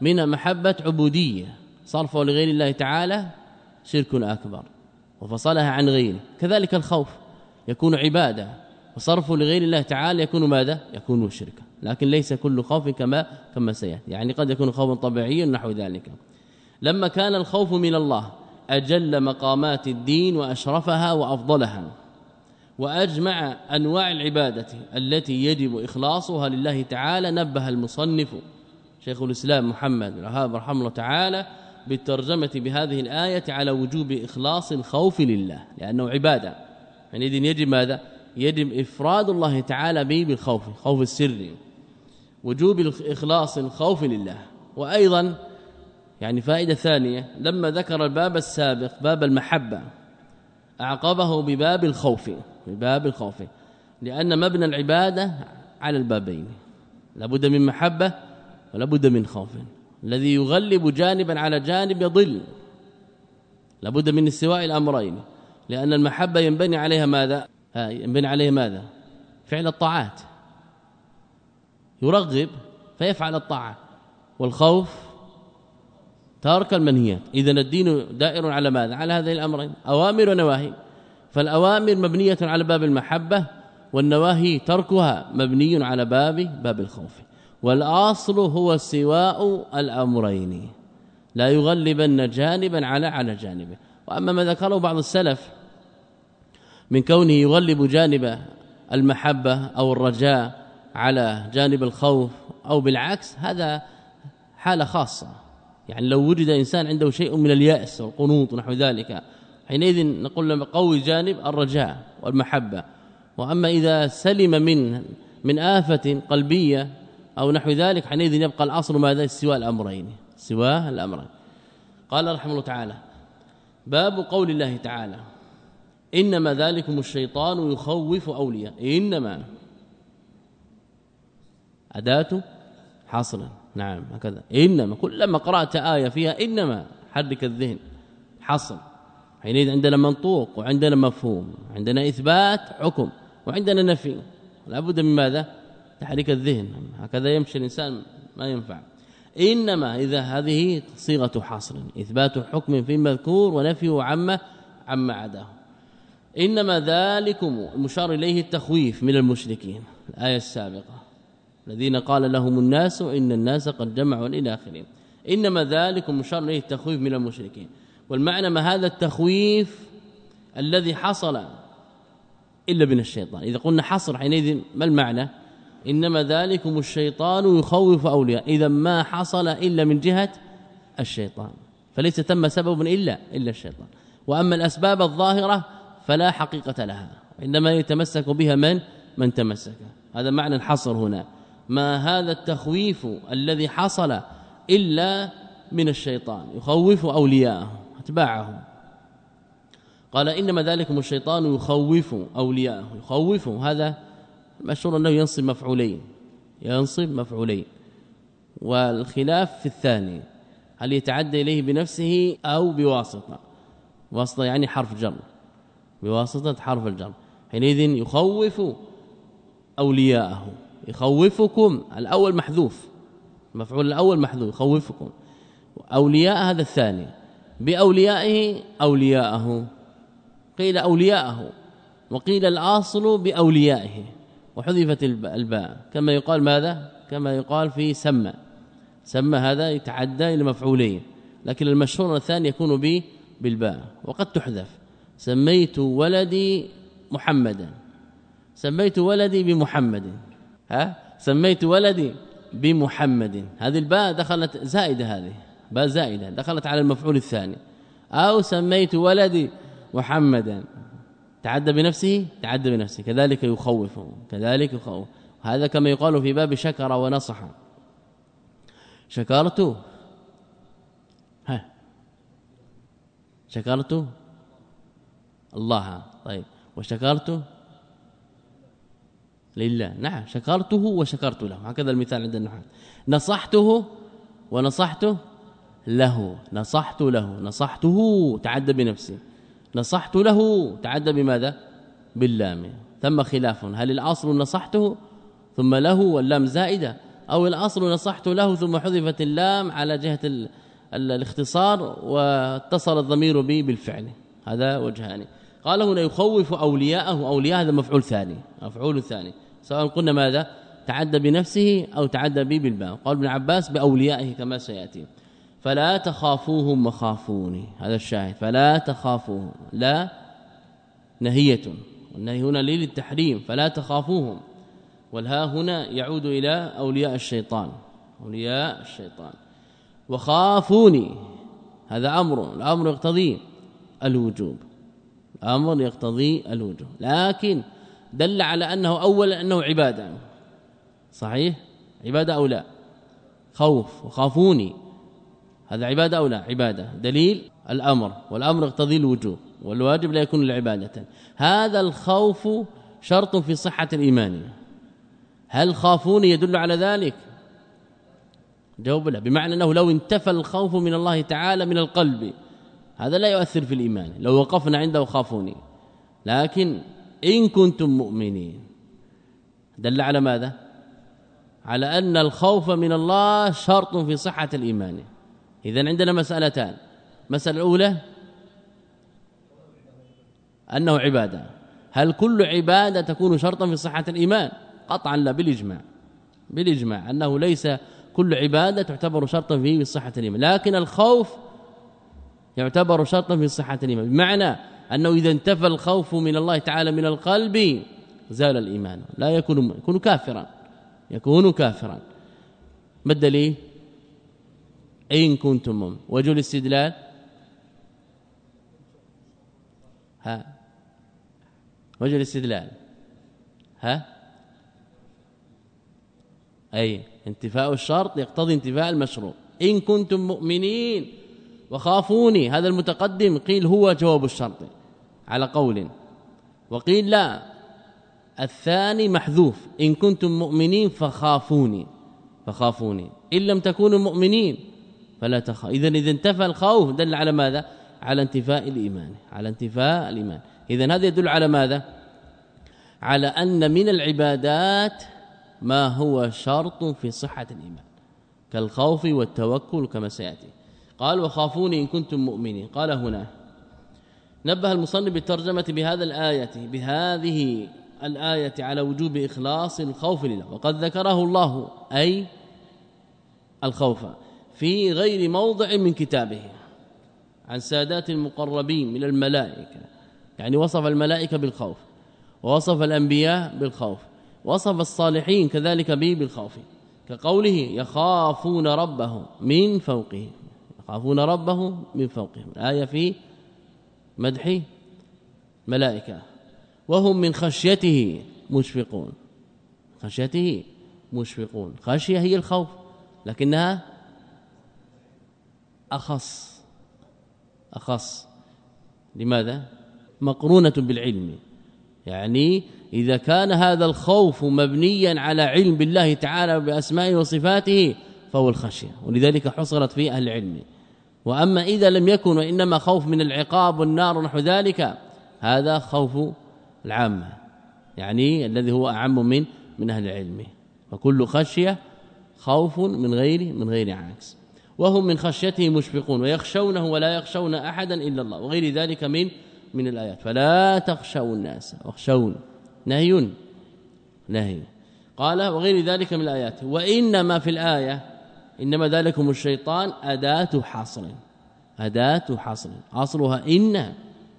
من محبة عبودية صرفه لغير الله تعالى شرك أكبر وفصلها عن غيره. كذلك الخوف يكون عبادة وصرفه لغير الله تعالى يكون ماذا؟ يكون شركا. لكن ليس كل خوف كما كما سيأتي. يعني قد يكون خوفا طبيعيا نحو ذلك. لما كان الخوف من الله أجل مقامات الدين وأشرفها وأفضلها وأجمع أنواع العبادة التي يجب إخلاصها لله تعالى نبه المصنف شيخ الإسلام محمد رحمه الله تعالى بالترجمة بهذه الآية على وجوب إخلاص الخوف لله. لأنه عبادة. يعني يجب ماذا؟ يجب إفراد الله تعالى به بالخوف خوف السر وجوب إخلاص الخوف لله. وأيضا يعني فائدة ثانية لما ذكر الباب السابق باب المحبة أعقبه بباب الخوف بباب الخوف لأن مبنى العبادة على البابين. لابد من محبة ولابد من خوف. الذي يغلب جانبا على جانب يضل. لابد من استواء الأمرين لأن المحبة ينبني عليها ماذا؟ ينبني عليه ماذا؟ فعل الطاعات. يرغب فيفعل الطاعة. والخوف ترك المنهيات. اذا الدين دائر على ماذا؟ على هذين الأمرين. أوامر ونواهي. فالأوامر مبنية على باب المحبة والنواهي تركها مبني على باب باب الخوف. والأصل هو سواء الأمرين. لا يغلبن جانبا على على جانبه. وأما ما ذكره بعض السلف من كونه يغلب جانب المحبة أو الرجاء على جانب الخوف أو بالعكس هذا حالة خاصة. يعني لو وجد إنسان عنده شيء من اليأس والقنوط ونحو ذلك حينئذ نقول له قوي جانب الرجاء والمحبة. وأما إذا سلم من من آفة قلبية أو نحو ذلك حينئذ يبقى الأصل ماذا؟ سوى الأمرين سوى الأمرين. قال رحمه الله تعالى باب قول الله تعالى إنما ذلكم الشيطان يخوف أولياء. إنما أداة حصرا نعم هكذا. إنما كلما قرأت آية فيها إنما حرك الذهن حصر حينئذ عندنا منطوق وعندنا مفهوم عندنا إثبات حكم وعندنا نفي. لابد من ماذا؟ تحريك الذهن. هكذا يمشي الإنسان ما ينفع. إنما إذا هذه صيغة حصر إثبات حكم في المذكور ونفيه عما عما عداه. إنما ذلكم المشار إليه التخويف من المشركين. الآية السابقة. الذين قال لهم الناس إن الناس قد جمعوا إلى اخره إنما ذلكم مشار إليه التخويف من المشركين. والمعنى ما هذا التخويف الذي حصل إلا من الشيطان. إذا قلنا حصر حينئذ ما المعنى؟ إنما ذلكم الشيطان يخوف أولياء. إذا ما حصل إلا من جهة الشيطان. فليس تم سبب إلا إلا الشيطان. وأما الأسباب الظاهرة فلا حقيقة لها. انما يتمسك بها من؟ من تمسك. هذا معنى الحصر هنا. ما هذا التخويف الذي حصل إلا من الشيطان يخوف أولياءه اتباعه قال إنما ذلكم الشيطان يخوف أولياءه يخوف. هذا مشهور أنه ينصب مفعولين ينصب مفعولين. والخلاف في الثاني هل يتعدى إليه بنفسه أو بواسطة؟ واسطة يعني حرف جر بواسطة حرف الجر. حينئذ يخوف أولياءه. يخوفكم الأول محذوف. المفعول الأول محذوف يخوفكم. أولياء هذا الثاني. بأوليائه أولياءه. قيل أولياءه وقيل الأصل بأوليائه. وحذفت الباء. كما يقال ماذا؟ كما يقال في سمى سمى هذا يتعدى إلى مفعولين لكن المشهور الثاني يكون به بالباء. وقد تحذف. سميت ولدي محمدا. سميت ولدي بمحمد. ها؟ سميت ولدي بمحمد. هذه الباء دخلت زائدة هذه باء زائدة دخلت على المفعول الثاني. أو سميت ولدي محمدا. تعدى بنفسه؟ تعدى بنفسه. كذلك يخوفه كذلك يخوف. هذا كما يقال في باب شكر ونصح. شكرت؟ ها؟ شكرت؟ الله. طيب. وشكرت؟ لله. نعم شكرته وشكرت له. هكذا المثال عند النحاة نصحته ونصحت له. نصحت له. نصحته تعدى بنفسه نصحت له تعدى بماذا؟ باللام. ثم خلاف. هل الأصل نصحته ثم له واللام زائدة؟ أو الأصل نصحت له ثم حذفت اللام على جهة الاختصار واتصل الضمير به بالفعل. هذا وجهان. قال هنا يخوف أولياءه. أولياء هذا مفعول ثاني. مفعول ثاني. سواء قلنا ماذا؟ تعدى بنفسه أو تعدى به بالباء قال ابن عباس بأوليائه كما سيأتي. فلا تخافوهم وخافوني هذا الشاهد. فلا تخافوهم. لا نهية. والنهي هنا للتحريم. فلا تخافوهم. والها هنا يعود إلى أولياء الشيطان. أولياء الشيطان. وخافوني. هذا أمر. الأمر يقتضي الوجوب. الأمر يقتضي الوجوب. لكن دل على أنه أولا أنه عبادة. صحيح؟ عبادة أو لا؟ خوف وخافوني. هذا عبادة أو لا؟ عبادة. دليل؟ الأمر. والأمر يقتضي الوجوب. والواجب لا يكون لعبادة. هذا الخوف شرط في صحة الإيمان. هل خافوني يدل على ذلك؟ جواب لا. بمعنى أنه لو انتفى الخوف من الله تعالى من القلب هذا لا يؤثر في الإيمان. لو وقفنا عنده خافوني. لكن إن كنتم مؤمنين. دل على ماذا؟ على أن الخوف من الله شرط في صحة الإيمان. اذا عندنا مسألتان. مسألة الأولى أنه عبادة. هل كل عبادة تكون شرطا في صحة الإيمان؟ قطعا لا بالإجماع. بالإجماع أنه ليس كل عبادة تعتبر شرطا في صحة الإيمان. لكن الخوف يعتبر شرطا في صحة الإيمان. بمعنى أنه إذا انتفى الخوف من الله تعالى من القلب زال الإيمان. لا يكون يكون كافرا. يكون كافرا. ما الدليل؟ إن كنتم وجه الاستدلال؟ ها؟ وجه الاستدلال؟ ها؟ أي انتفاء الشرط يقتضي انتفاء المشروط إن كنتم مؤمنين وخافوني هذا المتقدم قيل هو جواب الشرط. على قول. وقيل لا الثاني محذوف. إن كنتم مؤمنين فخافوني فخافوني. إن لم تكونوا مؤمنين فلا تخاف اذا إذا انتفى الخوف دل على ماذا؟ على انتفاء الإيمان على انتفاء الإيمان. اذا هذا يدل على ماذا؟ على أن من العبادات ما هو شرط في صحة الإيمان كالخوف والتوكل كما سيأتي. قال وخافوني إن كنتم مؤمنين. قال هنا نبه المصنف بالترجمة بهذا الآية بهذه الآية على وجوب إخلاص الخوف لله. وقد ذكره الله أي الخوف في غير موضع من كتابه عن سادات المقربين من الملائكة. يعني وصف الملائكة بالخوف ووصف الأنبياء بالخوف وصف الصالحين كذلك به بالخوف. كقوله يخافون ربهم من فوقهم يخافون ربهم من فوقهم. الايه في مدح ملائكة وهم من خشيته مشفقون. خشيته مشفقون. خشية هي الخوف لكنها أخص أخص. لماذا؟ مقرونة بالعلم. يعني إذا كان هذا الخوف مبنيا على علم بالله تعالى باسمائه وصفاته فهو الخشية. ولذلك حصلت في أهل العلم. وأما إذا لم يكن وإنما خوف من العقاب والنار ونحو ذلك هذا خوف العامة يعني الذي هو أعم من من أهل العلم. فكل خشية خوف من غير من غير عكس. وهم من خشيته مشفقون ويخشونه ولا يخشون أحدا إلا الله وغير ذلك من من الآيات. فلا تخشوا الناس واخشون. نهي. نهي. قال وغير ذلك من الآيات. وإنما في الآية إنما ذلكم الشيطان أداة حصر أداة حصر أصلها إن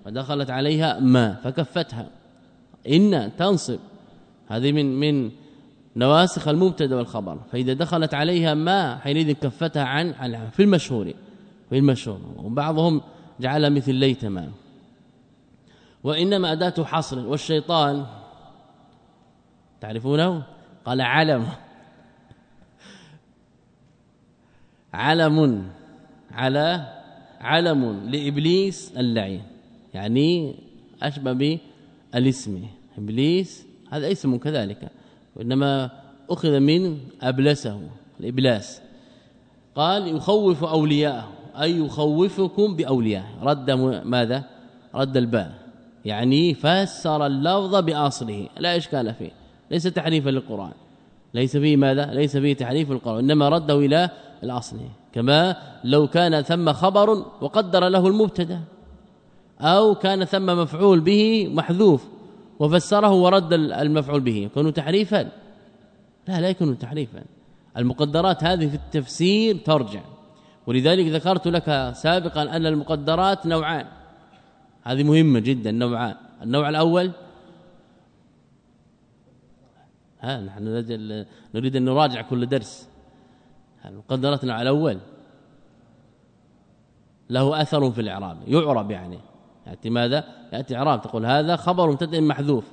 فدخلت عليها ما فكفتها. إن تنصب. هذه من من نواسخ المبتدأ والخبر. فإذا دخلت عليها ما حينئذ كفتها عن في المشهور في المشهور. وبعضهم جعل مثل ليتما وإنما أداة حصر والشيطان تعرفونه؟ قال علم. علم على علم لإبليس اللعين. يعني أشبه بالاسم. إبليس هذا اسم كذلك. وإنما أخذ من أبلسه الإبلاس. قال يخوف أولياءه أي يخوفكم باولياء رد ماذا؟ رد الباء. يعني فسر اللفظ بأصله. لا إشكال فيه. ليس تحريفا للقرآن. ليس فيه ماذا؟ ليس فيه تحريف القرآن. إنما رده إلى الاصل كما لو كان ثم خبر وقدر له المبتدا. أو كان ثم مفعول به محذوف وفسره ورد المفعول به. يكون تحريفا. لا لا يكون تحريفا. المقدرات هذه في التفسير ترجع. ولذلك ذكرت لك سابقا أن المقدرات نوعان. هذه مهمة جدا نوعان. النوع الأول ها نحن نريد أن نراجع كل درس. المقدرات النوع الأول. له أثر في الإعراب يعرب يعني. يأتي ماذا؟ يأتي إعراب تقول هذا خبر مبتدا محذوف.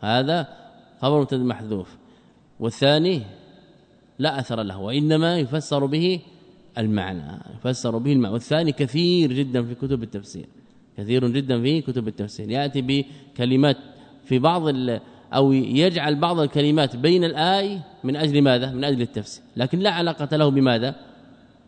هذا خبر مبتدا محذوف. والثاني لا أثر له وإنما يفسر به المعنى يفسر به المعنى. والثاني كثير جدا في كتب التفسير كثير جدا في كتب التفسير. يأتي بكلمات في بعض أو يجعل بعض الكلمات بين الآي من أجل ماذا؟ من أجل التفسير. لكن لا علاقة له بماذا؟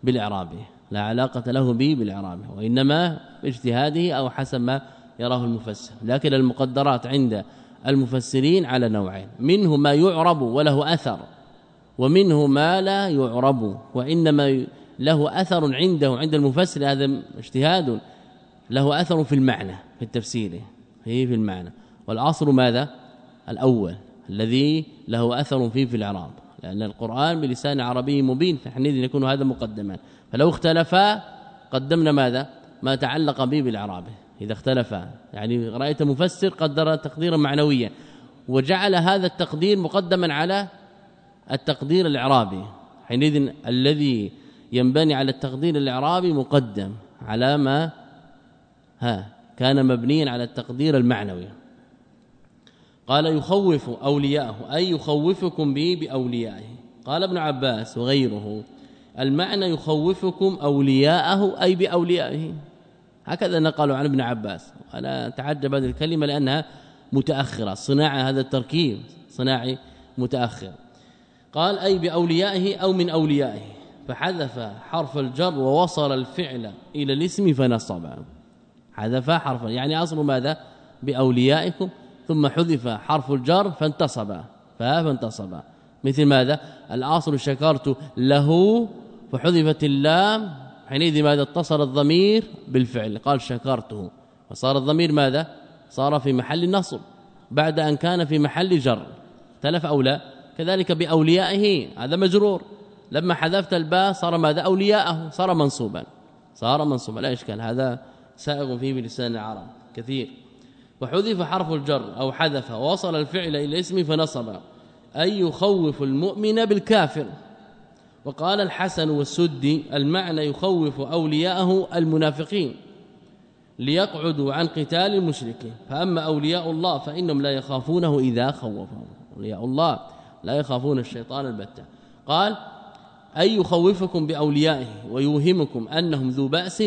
بالاعراب لا علاقة له به بالاعراب وإنما باجتهاده أو حسب ما يراه المفسر. لكن المقدرات عند المفسرين على نوعين. منه ما يعرب وله أثر ومنه ما لا يعرب. وإنما له أثر عنده عند المفسر هذا اجتهاد له أثر في المعنى في التفسير هي في المعنى. والأصل ماذا؟ الأول الذي له أثر فيه في الإعراب. لأن القرآن بلسان عربي مبين فحينئذ يكون هذا مقدما. فلو اختلفا قدمنا ماذا؟ ما تعلق به بالإعراب. إذا اختلفا يعني رأيت مفسر قدر تقديرا معنويا. وجعل هذا التقدير مقدما على التقدير الإعرابي. حينئذ الذي ينبني على التقدير الإعرابي مقدم على ما ها كان مبنيا على التقدير المعنوي. قال يخوف أولياءه أي يخوفكم به بأوليائه. قال ابن عباس وغيره المعنى يخوفكم أولياءه أي بأوليائه. هكذا نقلوا عن ابن عباس. أنا تعجب هذه الكلمة لأنها متأخرة صناعه هذا التركيب صناعي متأخر. قال أي بأوليائه أو من أوليائه. فحذف حرف الجر ووصل الفعل إلى الاسم فنصبه حذف حرفا يعني أصل ماذا؟ بأوليائكم. ثم حذف حرف الجر فانتصب. فانتصب. مثل ماذا؟ الأصل شكرت له فحذفت اللام حينئذ ماذا؟ اتصل الضمير بالفعل قال شكرته. فصار الضمير ماذا؟ صار في محل نصب بعد أن كان في محل جر. تلف أو لا؟ كذلك بأوليائه هذا مجرور. لما حذفت الباء صار ماذا؟ أولياءه صار منصوبا. صار منصوبا لا إشكال هذا سائغ فيه بلسان العرب كثير. وحذف حرف الجر أو حذف ووصل الفعل إلى الاسم فنصب أي يخوف المؤمن بالكافر. وقال الحسن والسدي المعنى يخوف أولياءه المنافقين ليقعدوا عن قتال المشركين. فأما أولياء الله فإنهم لا يخافونه إذا خوفهم. أولياء الله لا يخافون الشيطان البتة. قال أي يخوفكم بأوليائه ويوهمكم أنهم ذو بأس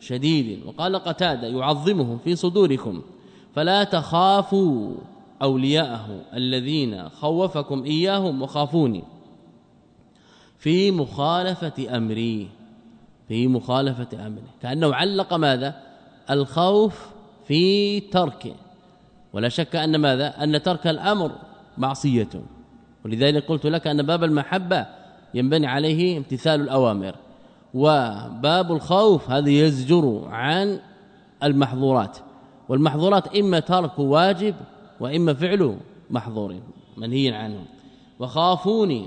شديد. وقال قتادة يعظمهم في صدوركم. فلا تخافوا أولياءه الذين خوفكم إياهم وخافوني. في مخالفة أمري في مخالفة امره كأنه علق ماذا؟ الخوف في تركه. ولا شك أن ماذا؟ أن ترك الأمر معصيه ولذلك قلت لك أن باب المحبة ينبني عليه امتثال الأوامر. وباب الخوف هذا يزجر عن المحظورات. والمحظورات إما ترك واجب وإما فعل محظور منهي عنه وخافوني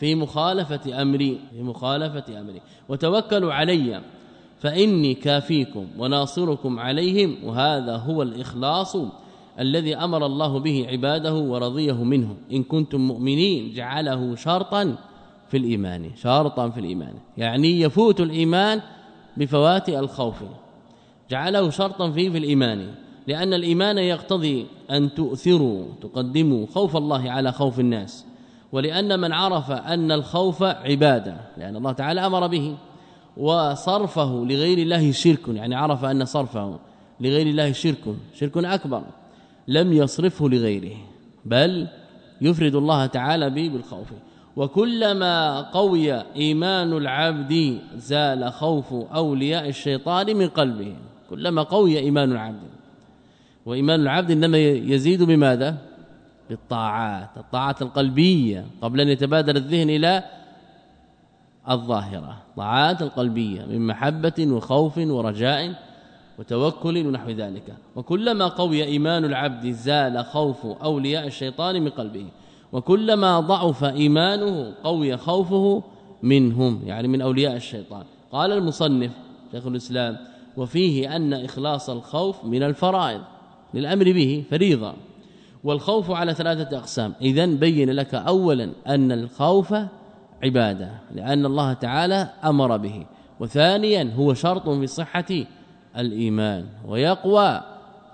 في مخالفة أمري في مخالفة أمري. وتوكلوا علي فإني كافيكم وناصركم عليهم وهذا هو الإخلاص الذي أمر الله به عباده ورضيه منه. إن كنتم مؤمنين جعله شرطا في الإيمان شرطا في الإيمان. يعني يفوت الإيمان بفوات الخوف. جعله شرطا فيه في الإيمان لأن الإيمان يقتضي أن تؤثروا تقدموا خوف الله على خوف الناس ولأن من عرف أن الخوف عبادة لأن الله تعالى أمر به وصرفه لغير الله شرك يعني عرف أن صرفه لغير الله شرك شرك أكبر لم يصرفه لغيره بل يفرد الله تعالى به بالخوف. وكلما قوي إيمان العبد زال خوف أولياء الشيطان من قلبه. كلما قوي إيمان العبد. وإيمان العبد إنما يزيد بماذا؟ بالطاعات الطاعات القلبية قبل أن يتبادر الذهن إلى الظاهرة. طاعات القلبية من محبة وخوف ورجاء وتوكل ونحو ذلك. وكلما قوي إيمان العبد زال خوف أولياء الشيطان من قلبه. وكلما ضعف إيمانه قوي خوفه منهم يعني من أولياء الشيطان. قال المصنف شيخ الإسلام وفيه أن إخلاص الخوف من الفرائض للأمر به فريضة. والخوف على ثلاثة أقسام. اذا بين لك اولا أن الخوف عبادة لأن الله تعالى أمر به. وثانيا هو شرط في صحة الإيمان ويقوى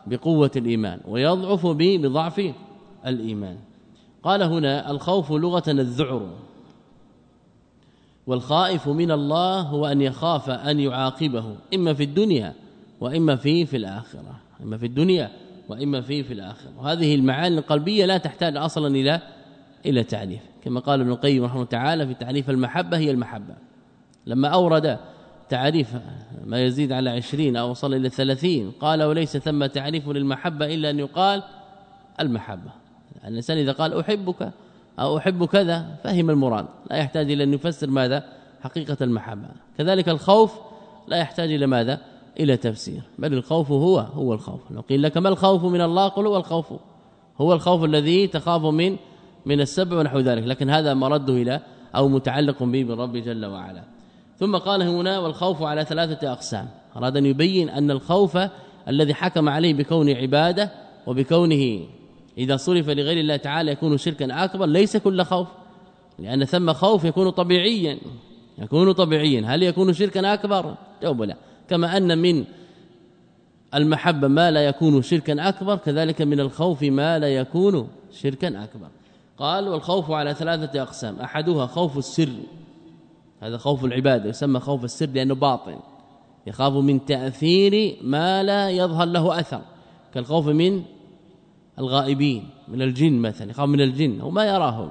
بقوة الإيمان ويضعف به بضعف الإيمان. قال هنا الخوف لغة الذعر. والخائف من الله هو أن يخاف أن يعاقبه إما في الدنيا وإما في في الآخرة إما في الدنيا وإما في في الآخرة. وهذه المعاني القلبية لا تحتاج أصلا إلى إلى تعريف كما قال ابن القيم رحمه الله تعالى في تعريف المحبة هي المحبة. لما أورد تعريف ما يزيد على عشرين أو وصل إلى ثلاثين قال وليس ثم تعريف للمحبة إلا أن يقال المحبة. الإنسان إذا قال أحبك أو أحب كذا فهم المراد. لا يحتاج إلى أن يفسر ماذا؟ حقيقة المحبة. كذلك الخوف لا يحتاج إلى ماذا؟ إلى تفسير. بل الخوف هو هو الخوف. لو قيل لك ما الخوف من الله؟ قل هو الخوف. هو الخوف الذي تخاف من من السبع ونحو ذلك. لكن هذا مرده إلى أو متعلق به بالرب جل وعلا. ثم قال هنا والخوف على ثلاثة أقسام. أراد أن يبين أن الخوف الذي حكم عليه بكون عبادة وبكونه إذا صرف لغير الله تعالى يكون شركا أكبر ليس كل خوف. لأن ثم خوف يكون طبيعيا. يكون طبيعيا. هل يكون شركا أكبر؟ جواب لا. كما أن من المحبة ما لا يكون شركا أكبر كذلك من الخوف ما لا يكون شركا أكبر. قال والخوف على ثلاثة أقسام. أحدها خوف السر. هذا خوف العبادة يسمى خوف السر لأنه باطن. يخاف من تأثير ما لا يظهر له أثر. كالخوف من الغائبين من الجن مثلا يخاف من الجن وما يراهم.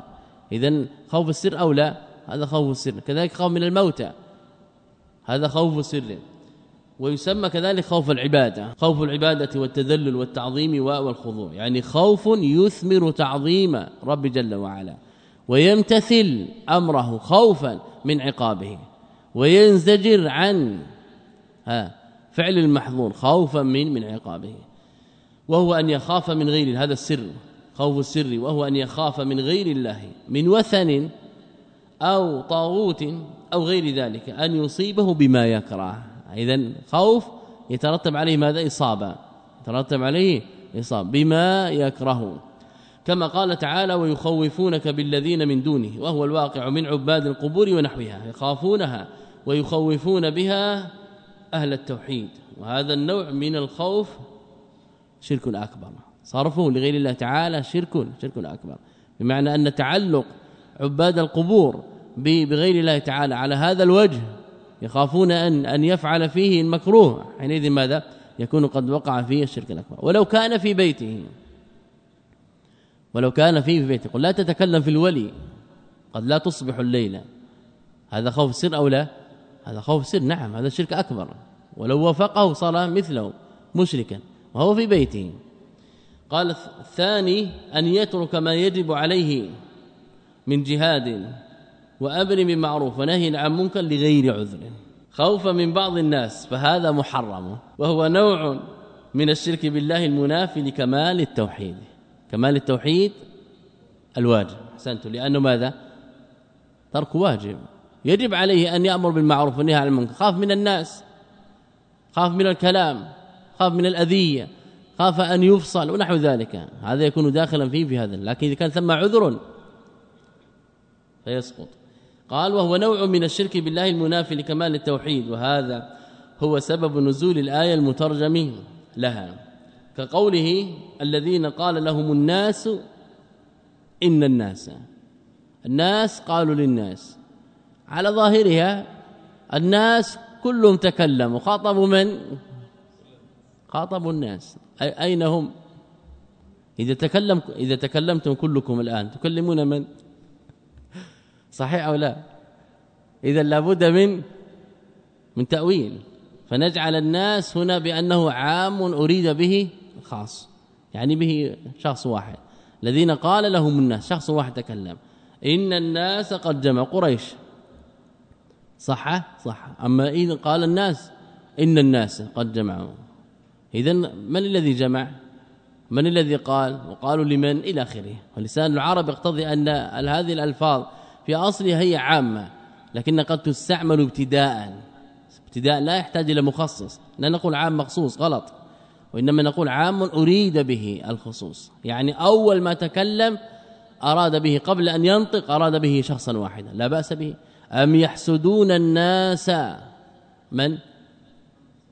اذا خوف السر أو لا؟ هذا خوف السر. كذلك خوف من الموتى. هذا خوف سر. ويسمى كذلك خوف العبادة. خوف العبادة والتذلل والتعظيم والخضوع. يعني خوف يثمر تعظيم رب جل وعلا. ويمتثل أمره خوفا من عقابه. وينزجر عن ها فعل المحظور خوفا من من عقابه. وهو أن يخاف من غير هذا السر خوف السر. وهو أن يخاف من غير الله من وثن أو طاغوت أو غير ذلك أن يصيبه بما يكره. اذا خوف يترتب عليه ماذا؟ إصابة. يترتب عليه إصابة بما يكره. كما قال تعالى ويخوفونك بالذين من دونه. وهو الواقع من عباد القبور ونحوها يخافونها ويخوفون بها أهل التوحيد. وهذا النوع من الخوف شرك أكبر. صرفه لغير الله تعالى شرك شرك أكبر. بمعنى أن تعلق عباد القبور بغير الله تعالى على هذا الوجه يخافون أن أن يفعل فيه المكروه. حينئذ ماذا؟ يكون قد وقع فيه الشرك الأكبر. ولو كان في بيته ولو كان فيه في بيته قل لا تتكلم في الولي قد لا تصبح الليلة هذا خوف سر أو لا؟ هذا خوف سر نعم هذا شرك أكبر. ولو وافقه صار مثله مشركا. وهو في بيته. قال الثاني أن يترك ما يجب عليه من جهاد وأمر بمعروف ونهي عن منكر لغير عذر. خوفا من بعض الناس فهذا محرم. وهو نوع من الشرك بالله المنافي لكمال التوحيد. كمال التوحيد الواجب. أحسنت. لأنه ماذا؟ ترك واجب. يجب عليه أن يأمر بالمعروف والنهي عن المنكر. خاف من الناس. خاف من الكلام. خاف من الأذية خاف أن يفصل ونحو ذلك. هذا يكون داخلا فيه في هذا. لكن إذا كان ثم عذر فيسقط. قال وهو نوع من الشرك بالله المنافي لكمال التوحيد وهذا هو سبب نزول الآية المترجم لها. كقوله الذين قال لهم الناس إن الناس. الناس قالوا للناس. على ظاهرها الناس كلهم تكلموا خاطبوا من؟ خاطبوا الناس. أين هم؟ إذا تكلم إذا تكلمتم كلكم الآن تكلمون من؟ صحيح أو لا؟ إذا لابد من من تأويل. فنجعل الناس هنا بأنه عام أريد به خاص. يعني به شخص واحد. الذين قال لهم الناس شخص واحد تكلم. إن الناس قد جمع. قريش. صح؟ صح. أما إذا قال الناس إن الناس قد جمعوا. اذا من الذي جمع؟ من الذي قال؟ وقالوا لمن؟ إلى آخره. ولسان العرب يقتضي أن هذه الألفاظ في أصلها هي عامة لكن قد تستعمل ابتداء. ابتداء لا يحتاج إلى مخصص. لا نقول عام مخصوص غلط. وإنما نقول عام أريد به الخصوص. يعني أول ما تكلم أراد به قبل أن ينطق أراد به شخصا واحدا. لا بأس به. أم يحسدون الناس؟ من؟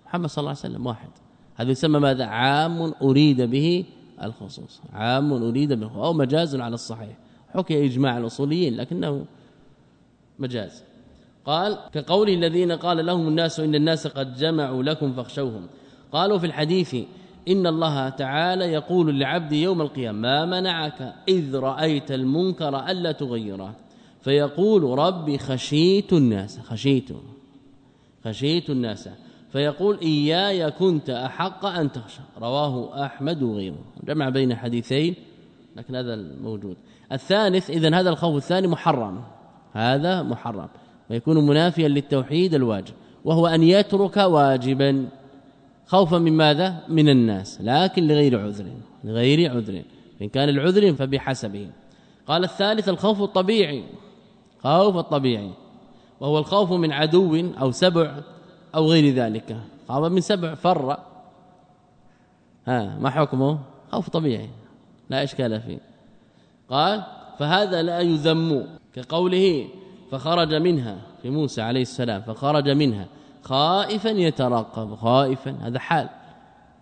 محمد صلى الله عليه وسلم واحد. هذا يسمى ماذا؟ عام أريد به الخصوص. عام أريد به أو مجاز على الصحيح. حكي إجماع الأصوليين لكنه مجاز. قال كقول الذين قال لهم الناس إن الناس قد جمعوا لكم فاخشوهم. قالوا في الحديث إن الله تعالى يقول للعبد يوم القيامة ما منعك إذ رأيت المنكر ألا تغيره؟ فيقول ربي خشيت الناس. خشيت. خشيت الناس. فيقول إياي كنت أحق أن تخشى. رواه أحمد وغيره. جمع بين حديثين لكن هذا الموجود. الثالث اذا هذا الخوف الثاني محرم. هذا محرم. ويكون منافيا للتوحيد الواجب. وهو أن يترك واجبا. خوفا من ماذا؟ من الناس. لكن لغير عذر. لغير عذر. إن كان العذر فبحسبه. قال الثالث الخوف الطبيعي. خوف الطبيعي. وهو الخوف من عدو أو سبع أو غير ذلك. خوف من سبع فر. ها ما حكمه؟ خوف طبيعي. لا إشكال فيه. قال فهذا لا يذم. كقوله فخرج منها في موسى عليه السلام فخرج منها. خائفا يترقب خائفا. هذا حال.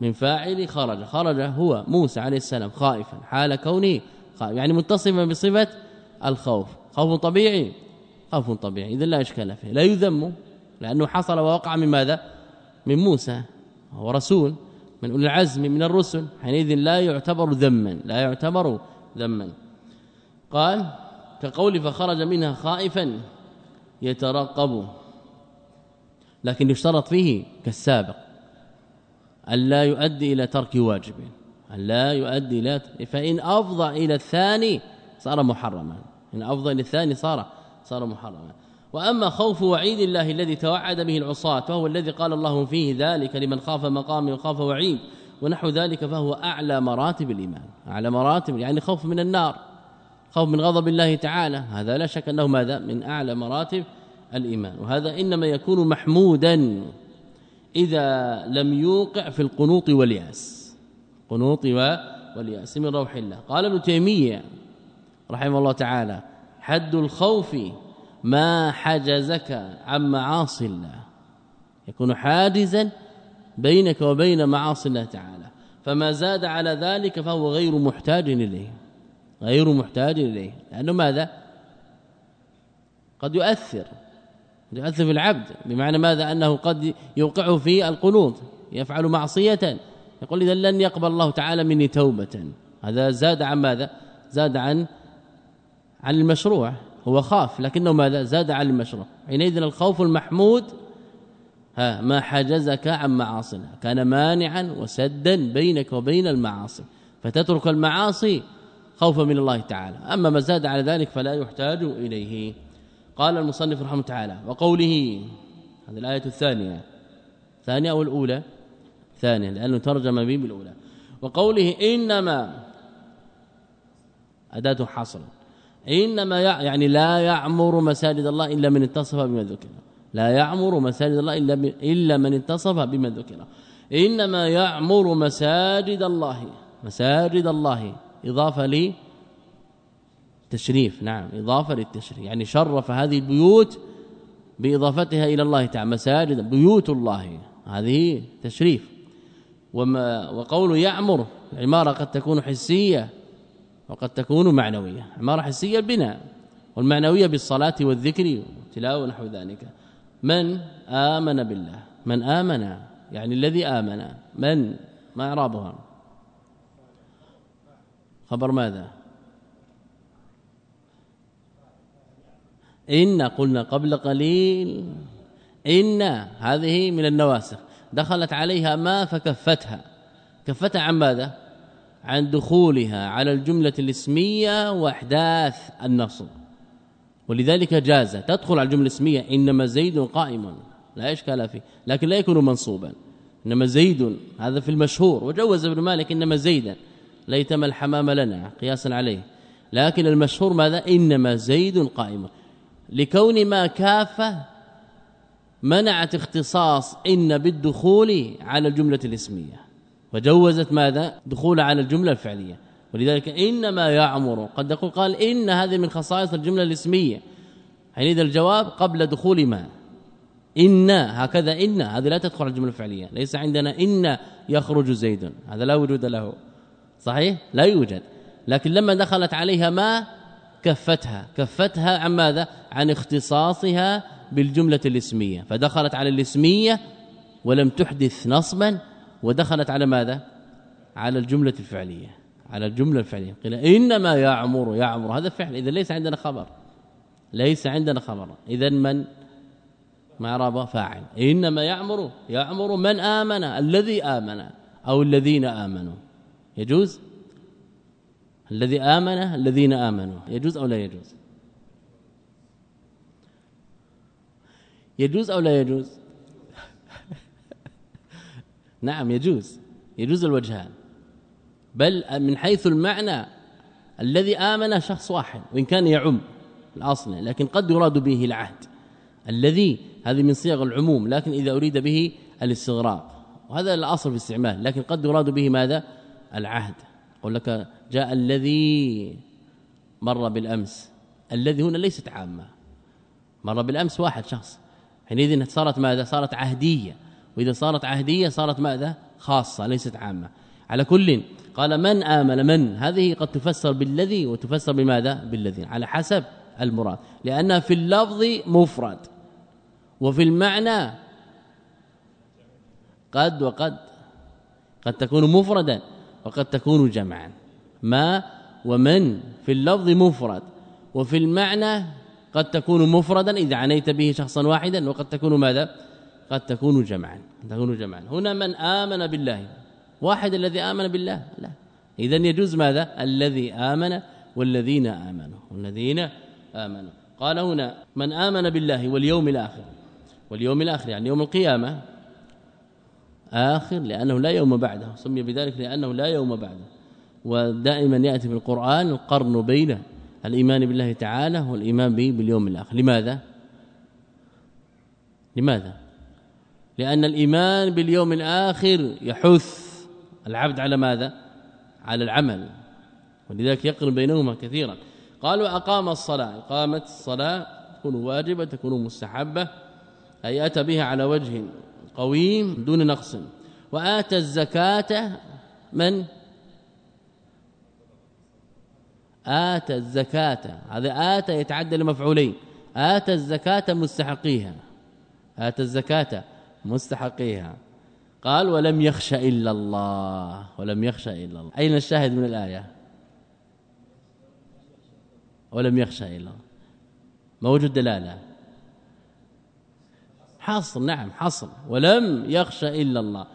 من فاعل خرج. خرج هو موسى عليه السلام خائفا. حال كونه خائف. يعني متصفا بصفة الخوف. خوف طبيعي؟ خوف طبيعي. اذا لا إشكال فيه. لا يذم. لأنه حصل ووقع من ماذا؟ من موسى هو رسول من أولي العزم من الرسل حينئذ لا يعتبر ذما لا يعتبر ذما. قال كقول فخرج منها خائفا يترقب. لكن يشترط فيه كالسابق الا يؤدي إلى ترك واجب الا يؤدي إلى فإن أفضى إلى الثاني صار محرما. إن أفضى إلى الثاني صار صار محرما. وأما خوف وعيد الله الذي توعد به العصاة وهو الذي قال الله فيه ذلك لمن خاف مقامي وخاف وعيد ونحو ذلك فهو أعلى مراتب الإيمان. أعلى مراتب يعني خوف من النار خوف من غضب الله تعالى هذا لا شك أنه ماذا؟ من أعلى مراتب الإيمان. وهذا إنما يكون محمودا إذا لم يوقع في القنوط واليأس. قنوط واليأس من روح الله. قال ابن تيمية رحمه الله تعالى حد الخوف ما حجزك عن معاصي الله. يكون حاجزا بينك وبين معاصي الله تعالى. فما زاد على ذلك فهو غير محتاج إليه. غير محتاج إليه. لأنه ماذا؟ قد يؤثر. يؤثر في العبد. بمعنى ماذا؟ أنه قد يوقعه في القنوط. يفعل معصية. يقول اذا لن يقبل الله تعالى مني توبة. هذا زاد عن ماذا؟ زاد عن عن المشروع. هو خاف لكنه ماذا زاد عن المشروع حينئذ الخوف المحمود ها ما حجزك عن معاصينا. كان مانعا وسدا بينك وبين المعاصي. فتترك المعاصي خوفا من الله تعالى. أما ما زاد على ذلك فلا يحتاج إليه. قال المصنف رحمه تعالى وقوله هذه الآية الثانية. الثانية أو الأولى؟ ثانية لأنه ترجم به بالأولى. وقوله إنما أداة حصر. إنما يعني لا يعمر مساجد الله إلا من اتصف بما ذكر. لا يعمر مساجد الله إلا إلا من اتصف بما ذكر. إنما يعمر مساجد الله مساجد الله إضافة لي تشريف. نعم إضافة للتشريف. يعني شرف هذه البيوت بإضافتها إلى الله تعالى. مساجد بيوت الله هذه تشريف. وما وقول يعمر العمارة قد تكون حسية. وقد تكون معنوية. عماره حسيه البناء والمعنوية بالصلاة والذكر والتلاوه ونحو ذلك. من آمن بالله؟ من آمن يعني الذي آمن. من؟ ما إعرابها. خبر ماذا؟ إن قلنا قبل قليل. إن هذه من النواسخ. دخلت عليها ما فكفتها. كفتها عن ماذا؟ عن دخولها على الجملة الاسمية وإحداث النصب. ولذلك جاز تدخل على الجملة الاسمية إنما زيد قائم. لا إشكال فيه لكن لا يكون منصوبا. إنما زيد هذا في المشهور وجوز ابن مالك إنما زيدا ليتم الحمام لنا قياسا عليه. لكن المشهور ماذا؟ إنما زيد قائم. لكون ما كافه منعت اختصاص إن بالدخول على الجملة الاسمية. وجوزت ماذا؟ دخول على الجملة الفعلية. ولذلك إنما يعمر قد يقول قال إن هذه من خصائص الجملة الاسمية. حينئذ الجواب قبل دخول ما. إن هكذا إن هذه لا تدخل على الجملة الفعلية. ليس عندنا إن يخرج زيد. هذا لا وجود له. صحيح؟ لا يوجد. لكن لما دخلت عليها ما؟ كفتها. كفتها عن ماذا؟ عن اختصاصها بالجملة الاسمية. فدخلت على الاسمية ولم تحدث نصبا ودخلت على ماذا؟ على الجملة الفعلية على الجملة الفعلية. قيل إنما يعمر يعمر هذا فعل. إذا ليس عندنا خبر ليس عندنا خبر. اذا من؟ معرب فاعل. إنما يعمر يعمر من آمن الذي آمن أو الذين آمنوا. يجوز؟ الذي آمن الذين آمنوا. يجوز أو لا يجوز؟ يجوز أو لا يجوز؟ نعم يجوز يجوز الوجهان. بل من حيث المعنى الذي آمن شخص واحد وإن كان يعم الأصل لكن قد يراد به العهد الذي هذه من صيغ العموم لكن إذا أريد به الاستغراق. وهذا الأصل في الاستعمال لكن قد يراد به ماذا؟ العهد. أقول لك جاء الذي مر بالأمس الذي هنا ليست عامة. مر بالأمس واحد شخص حينئذ صارت ماذا؟ صارت عهدية. وإذا صارت عهدية صارت ماذا؟ خاصة ليست عامة. على كل قال من آمن من؟ هذه قد تفسر بالذي وتفسر بماذا؟ بالذي على حسب المراد. لأنها في اللفظ مفرد. وفي المعنى قد وقد. قد تكون مفردا وقد تكون جمعا. ما ومن. في اللفظ مفرد. وفي المعنى قد تكون مفردا إذا عنيت به شخصا واحدا وقد تكون ماذا؟ قد تكون جمعا تكون جمعا. هنا من آمن بالله؟ واحد الذي آمن بالله؟ لا. اذا يجوز ماذا؟ الذي آمن والذين آمنوا. والذين آمنوا. قال هنا من آمن بالله واليوم الآخر. واليوم الآخر يعني يوم القيامة. آخر لأنه لا يوم بعده. سمي بذلك لأنه لا يوم بعده. ودائما يأتي في القرآن القرن بين الإيمان بالله تعالى والإيمان به باليوم الآخر. لماذا؟ لماذا؟ لأن الإيمان باليوم الآخر يحث العبد على ماذا؟ على العمل. ولذلك يقرن بينهما كثيرا. قالوا أقام الصلاة. قامت الصلاة تكون واجبة تكون مستحبة. أي أتى بها على وجه قويم دون نقص. وآتى الزكاة من؟ آتى الزكاة. هذا آتى يتعدى لمفعولين. آتى الزكاة مستحقيها. آتى الزكاة. مستحقيها. قال ولم يخش إلا الله. ولم يخش إلا الله. أين الشاهد من الآية؟ ولم يخش إلا الله. ما وجد دلالة. حصر نعم حصر ولم يخش إلا الله.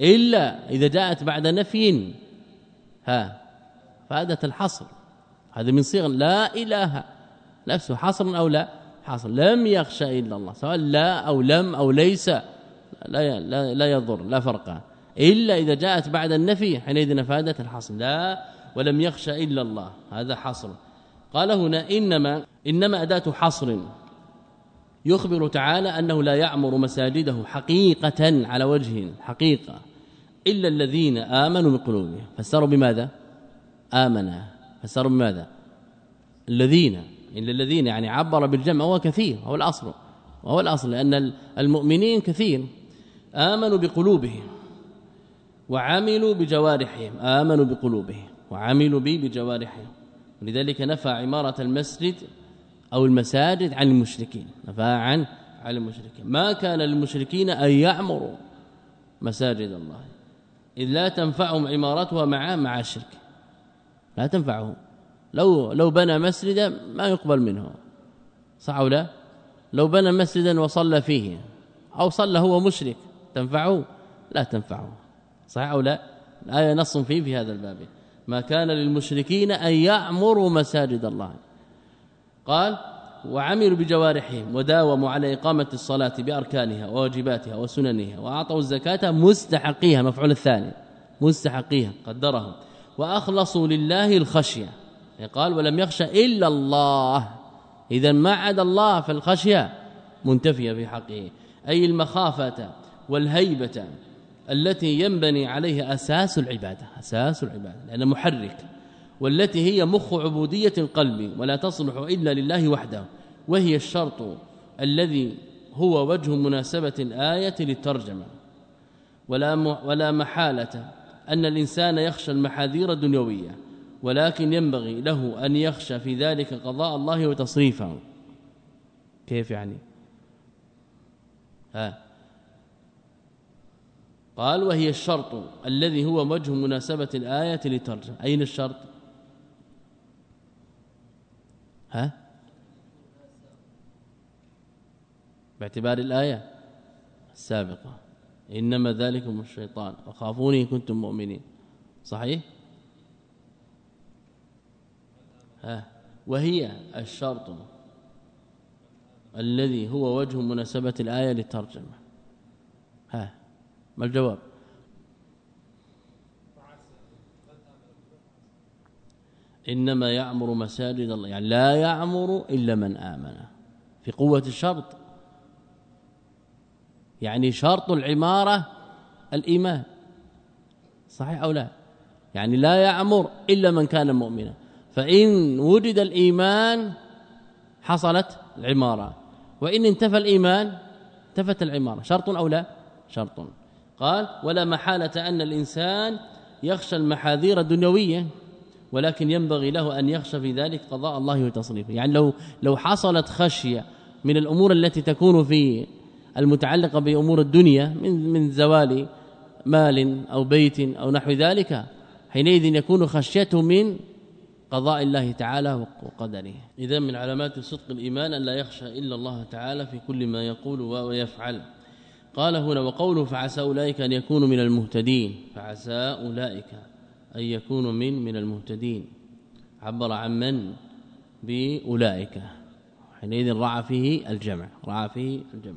إلا إذا جاءت بعد نفي. ها فادت الحصر. هذا من صيغ لا إله. نفسه حصر أو لا؟ حصر. لم يخش إلا الله. سواء لا أو لم أو ليس. لا لا, لا يضر لا فرق. إلا إذا جاءت بعد النفي حينئذ افادت الحصر. لا ولم يخش إلا الله. هذا حصر. قال هنا إنما إنما أداة حصر. يخبر تعالى أنه لا يعمر مساجده حقيقة على وجه حقيقة إلا الذين آمنوا بقلوبهم. فسروا بماذا؟ آمنا فسروا بماذا؟ الذين إلا الذين يعني عبر بالجمع هو كثير هو الأصل. وهو الأصل لأن المؤمنين كثير. آمنوا بقلوبهم وعملوا بجوارحهم. آمنوا بقلوبهم وعملوا به بجوارحهم. ولذلك نفى عمارة المسجد أو المساجد عن المشركين. نفى عن عن المشركين. ما كان للمشركين أن يعمروا مساجد الله. إذ لا تنفعهم عمارتها مع مع الشرك. لا تنفعهم. لو لو بنى مسجدا ما يقبل منه. صح أو لا؟ لو بنى مسجدا وصلى فيه أو صلى هو مشرك تنفعه؟ لا تنفعه. صح أو لا؟ الآية نص فيه في هذا الباب. ما كان للمشركين أن يعمروا مساجد الله. قال وعملوا بجوارحهم وداوموا على إقامة الصلاة بأركانها وواجباتها وسننها وأعطوا الزكاة مستحقيها مفعول الثاني مستحقيها قدرهم. وأخلصوا لله الخشية. قال ولم يخشى إلا الله. إذا ما عاد الله فالخشية منتفية في حقه. أي المخافة والهيبة التي ينبني عليها أساس العبادة أساس العبادة لأنه محرك والتي هي مخ عبودية القلب ولا تصلح إلا لله وحده وهي الشرط الذي هو وجه مناسبة الآية للترجمة. ولا ولا محالة أن الإنسان يخشى المحاذير الدنيوية ولكن ينبغي له أن يخشى في ذلك قضاء الله وتصريفه. كيف يعني؟ ها؟ قال وهي الشرط الذي هو وجه مناسبة الآية لترجمة أين الشرط؟ ها؟ باعتبار الآية السابقة. إنما ذلكم الشيطان. وخافوني كنتم مؤمنين. صحيح؟ ها؟ وهي الشرط الذي هو وجه مناسبة الآية للترجمة. ها؟ ما الجواب؟ إنما يعمر مساجد الله يعني لا يعمر إلا من آمن. في قوة الشرط. يعني شرط العمارة الإيمان. صحيح أو لا؟ يعني لا يعمر إلا من كان مؤمنا. فإن وجد الإيمان حصلت العمارة. وإن انتفى الإيمان انتفت العمارة. شرط أو لا؟ شرط. قال ولا محالة أن الإنسان يخشى المحاذير الدنيوية ولكن ينبغي له أن يخشى في ذلك قضاء الله وتصريفه. يعني لو لو حصلت خشية من الأمور التي تكون في المتعلقة بأمور الدنيا من من زوال مال أو بيت أو نحو ذلك حينئذ يكون خشيته من قضاء الله تعالى وقدره. اذا من علامات صدق الإيمان أن لا يخشى إلا الله تعالى في كل ما يقول ويفعل. قال هنا وقوله فعسى أولئك أن يكونوا من المهتدين. فعسى أولئك أن يكونوا من من المهتدين. عبر عن من؟ بأولئك. حينئذ رعى فيه الجمع. رعى فيه الجمع.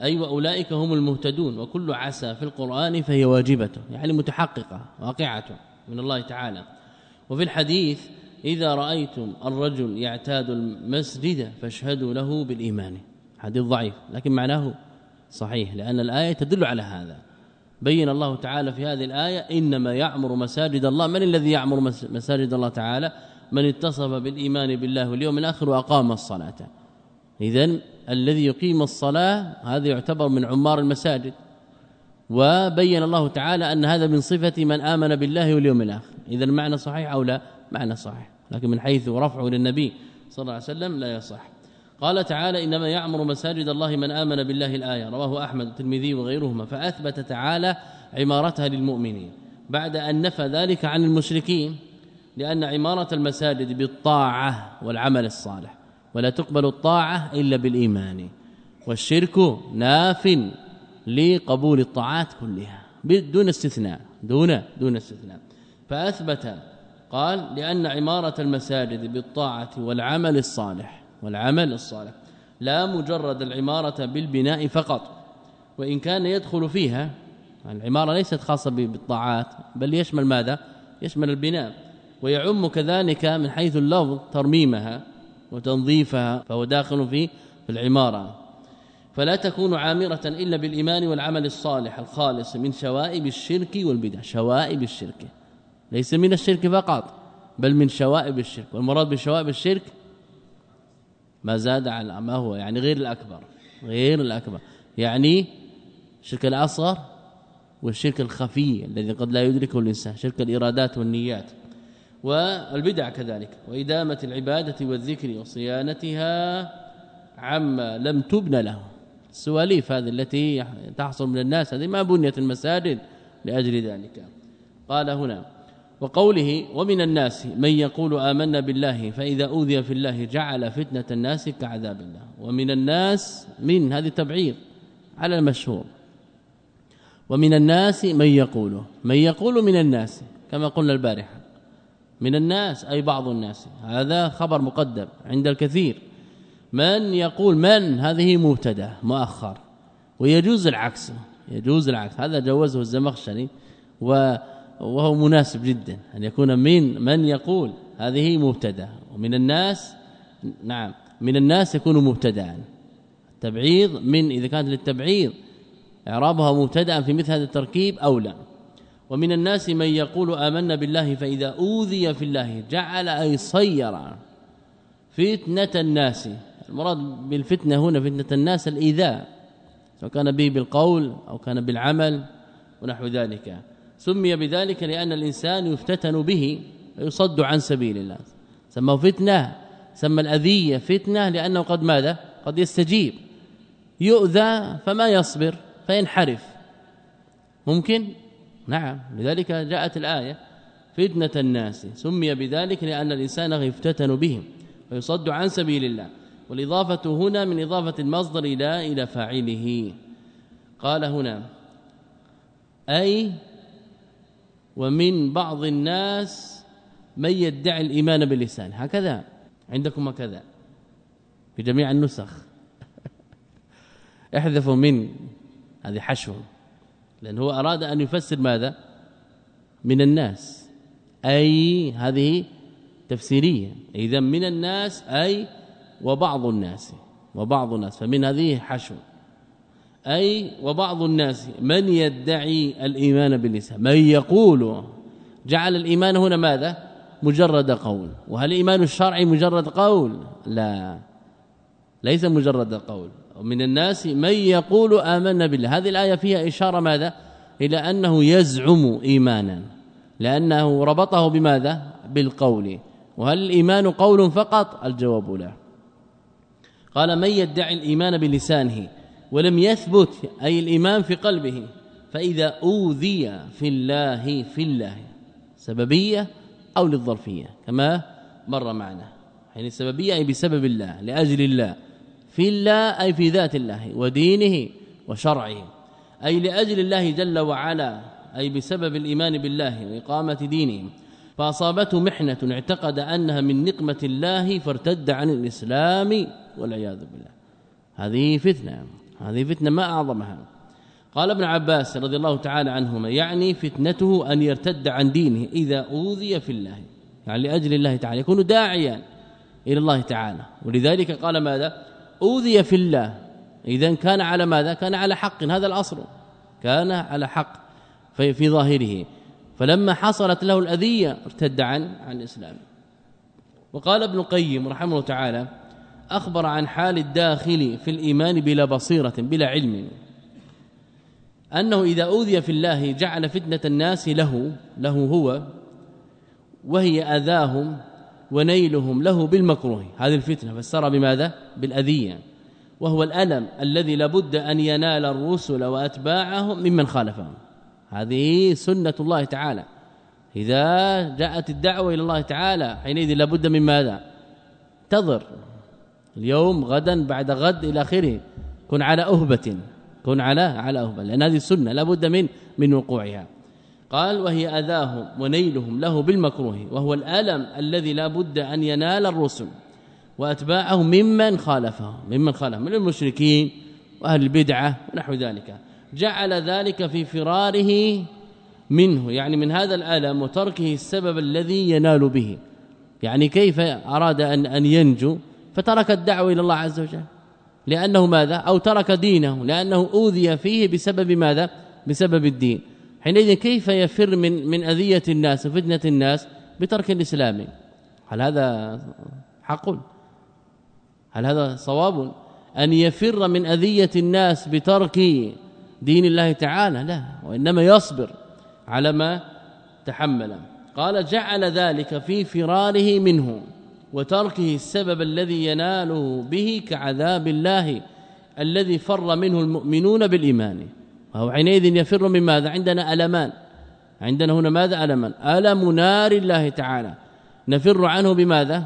أي أيوة وأولئك هم المهتدون. وكل عسى في القرآن فهي واجبة يعني متحققة واقعة من الله تعالى. وفي الحديث إذا رأيتم الرجل يعتاد المسجد فاشهدوا له بالإيمان. حديث ضعيف لكن معناه صحيح لأن الآية تدل على هذا. بين الله تعالى في هذه الآية إنما يعمر مساجد الله. من الذي يعمر مساجد الله تعالى؟ من اتصف بالإيمان بالله واليوم الآخر وأقام الصلاة. إذا الذي يقيم الصلاة هذا يعتبر من عمار المساجد. وبين الله تعالى أن هذا من صفة من آمن بالله واليوم الآخر. إذا المعنى صحيح أو لا؟ معنى صحيح. لكن من حيث رفعه للنبي صلى الله عليه وسلم لا يصح. قال تعالى إنما يعمر مساجد الله من آمن بالله الآية. رواه أحمد الترمذي وغيرهما. فأثبت تعالى عمارتها للمؤمنين. بعد أن نفى ذلك عن المشركين لأن عمارة المساجد بالطاعة والعمل الصالح. ولا تقبل الطاعة إلا بالإيمان. والشرك ناف لقبول الطاعات كلها. دون استثناء. دون دون استثناء. فأثبت قال لأن عمارة المساجد بالطاعة والعمل الصالح والعمل الصالح. لا مجرد العمارة بالبناء فقط وإن كان يدخل فيها العمارة ليست خاصة بالطاعات بل يشمل ماذا؟ يشمل البناء. ويعم كذلك من حيث اللفظ ترميمها وتنظيفها فهو داخل في العمارة. فلا تكون عامرة إلا بالإيمان والعمل الصالح الخالص من شوائب الشرك والبدع. شوائب الشرك ليس من الشرك فقط بل من شوائب الشرك. والمراد بشوائب الشرك ما زاد على ما هو يعني غير الأكبر غير الأكبر. يعني الشرك الأصغر والشرك الخفي الذي قد لا يدركه الإنسان شرك الإرادات والنيات. والبدع كذلك. وإدامة العبادة والذكر وصيانتها عما لم تبن له. السواليف هذه التي تحصل من الناس هذه ما بنيت المساجد لأجل ذلك. قال هنا وقوله ومن الناس من يقول آمنا بالله فإذا أوذي في الله جعل فتنة الناس كعذاب الله. ومن الناس من هذه تبعير على المشهور. ومن الناس من يقول من يقول من الناس كما قلنا البارحة. من الناس أي بعض الناس. هذا خبر مقدم عند الكثير. من يقول من؟ هذه مبتدأ مؤخر. ويجوز العكس يجوز العكس. هذا جوزه الزمخشري. وهو مناسب جدا أن يكون من من يقول هذه مبتدأ. ومن الناس نعم من الناس يكون مبتدا تبعيض من إذا كانت للتبعيض إعرابها مبتدا في مثل هذا التركيب أو لا. ومن الناس من يقول آمنا بالله فإذا أوذي في الله جعل أي صير فتنة الناس. المراد بالفتنة هنا فتنة الناس الإيذاء سواء كان به بالقول أو كان بالعمل ونحو ذلك. سمي بذلك لأن الإنسان يفتتن به ويصد عن سبيل الله. سماه فتنة سمى الأذية فتنة لأنه قد ماذا؟ قد يستجيب. يؤذى فما يصبر فينحرف. ممكن؟ نعم. لذلك جاءت الآية فتنة الناس. سمي بذلك لأن الإنسان يفتتن بهم ويصد عن سبيل الله. والإضافة هنا من إضافة المصدر إلى إلى فاعله. قال هنا أي ومن بعض الناس من يدعي الإيمان باللسان. هكذا عندكم هكذا. في جميع النسخ. [LAUGHS] احذفوا من. هذه حشو. لأنه هو أراد أن يفسر ماذا؟ من الناس. أي هذه تفسيرية. إذا من الناس أي وبعض الناس. وبعض الناس. فمن هذه حشو. أي وبعض الناس من يدعي الإيمان باللسان من يقول جعل الإيمان هنا ماذا؟ مجرد قول. وهل الإيمان الشرعي مجرد قول؟ لا. ليس مجرد قول. ومن الناس من يقول آمنا بالله. هذه الآية فيها إشارة ماذا؟ إلى أنه يزعم إيمانا. لأنه ربطه بماذا؟ بالقول. وهل الإيمان قول فقط؟ الجواب لا. قال من يدعي الإيمان بلسانه؟ ولم يثبت أي الإيمان في قلبه. فإذا أوذي في الله في الله سببية أو للظرفية كما مر معنا. يعني السببية أي بسبب الله لأجل الله. في الله أي في ذات الله ودينه وشرعه. أي لأجل الله جل وعلا أي بسبب الإيمان بالله وإقامة دينه. فأصابته محنة اعتقد أنها من نقمة الله فارتد عن الإسلام والعياذ بالله. هذه فتنة. هذه فتنة ما أعظمها. قال ابن عباس رضي الله تعالى عنهما يعني فتنته أن يرتد عن دينه إذا أوذي في الله يعني لأجل الله تعالى يكون داعيا إلى الله تعالى. ولذلك قال ماذا؟ أوذي في الله. إذا كان على ماذا؟ كان على حق هذا الأصل. كان على حق في, في ظاهره. فلما حصلت له الأذية ارتد عن عن الإسلام. وقال ابن القيم رحمه الله تعالى أخبر عن حال الداخل في الإيمان بلا بصيرة بلا علم. أنه إذا أوذي في الله جعل فتنة الناس له له هو وهي أذاهم ونيلهم له بالمكروه. هذه الفتنة. فسر بماذا؟ بالأذية. وهو الألم الذي لابد أن ينال الرسل وأتباعهم ممن خالفهم. هذه سنة الله تعالى. إذا جاءت الدعوة إلى الله تعالى حينئذ لابد من ماذا؟ تضر اليوم غدا بعد غد إلى آخره. كن على أهبة كن على على أهبة لأن هذه السنة لابد من من وقوعها. قال وهي آذاهم ونيلهم له بالمكروه وهو الألم الذي لا بد أن ينال الرسل وأتباعه ممن خالفه ممن خالف من المشركين وأهل البدعة ونحو ذلك. جعل ذلك في فراره منه يعني من هذا الألم وتركه السبب الذي ينال به. يعني كيف أراد أن أن ينجو؟ فترك الدعوة إلى الله عز وجل. لأنه ماذا؟ أو ترك دينه. لأنه أوذي فيه بسبب ماذا؟ بسبب الدين. حينئذ كيف يفر من من أذية الناس وفتنة الناس؟ بترك الإسلام. هل هذا حق؟ هل هذا صواب؟ أن يفر من أذية الناس بترك دين الله تعالى؟ لا وإنما يصبر على ما تحمل. قال جعل ذلك في فراره منه. وتركه السبب الذي يناله به كعذاب الله الذي فر منه المؤمنون بالإيمان. وهو حينئذ يفر من ماذا؟ عندنا ألمان. عندنا هنا ماذا؟ ألمان. ألم نار الله تعالى. نفر عنه بماذا؟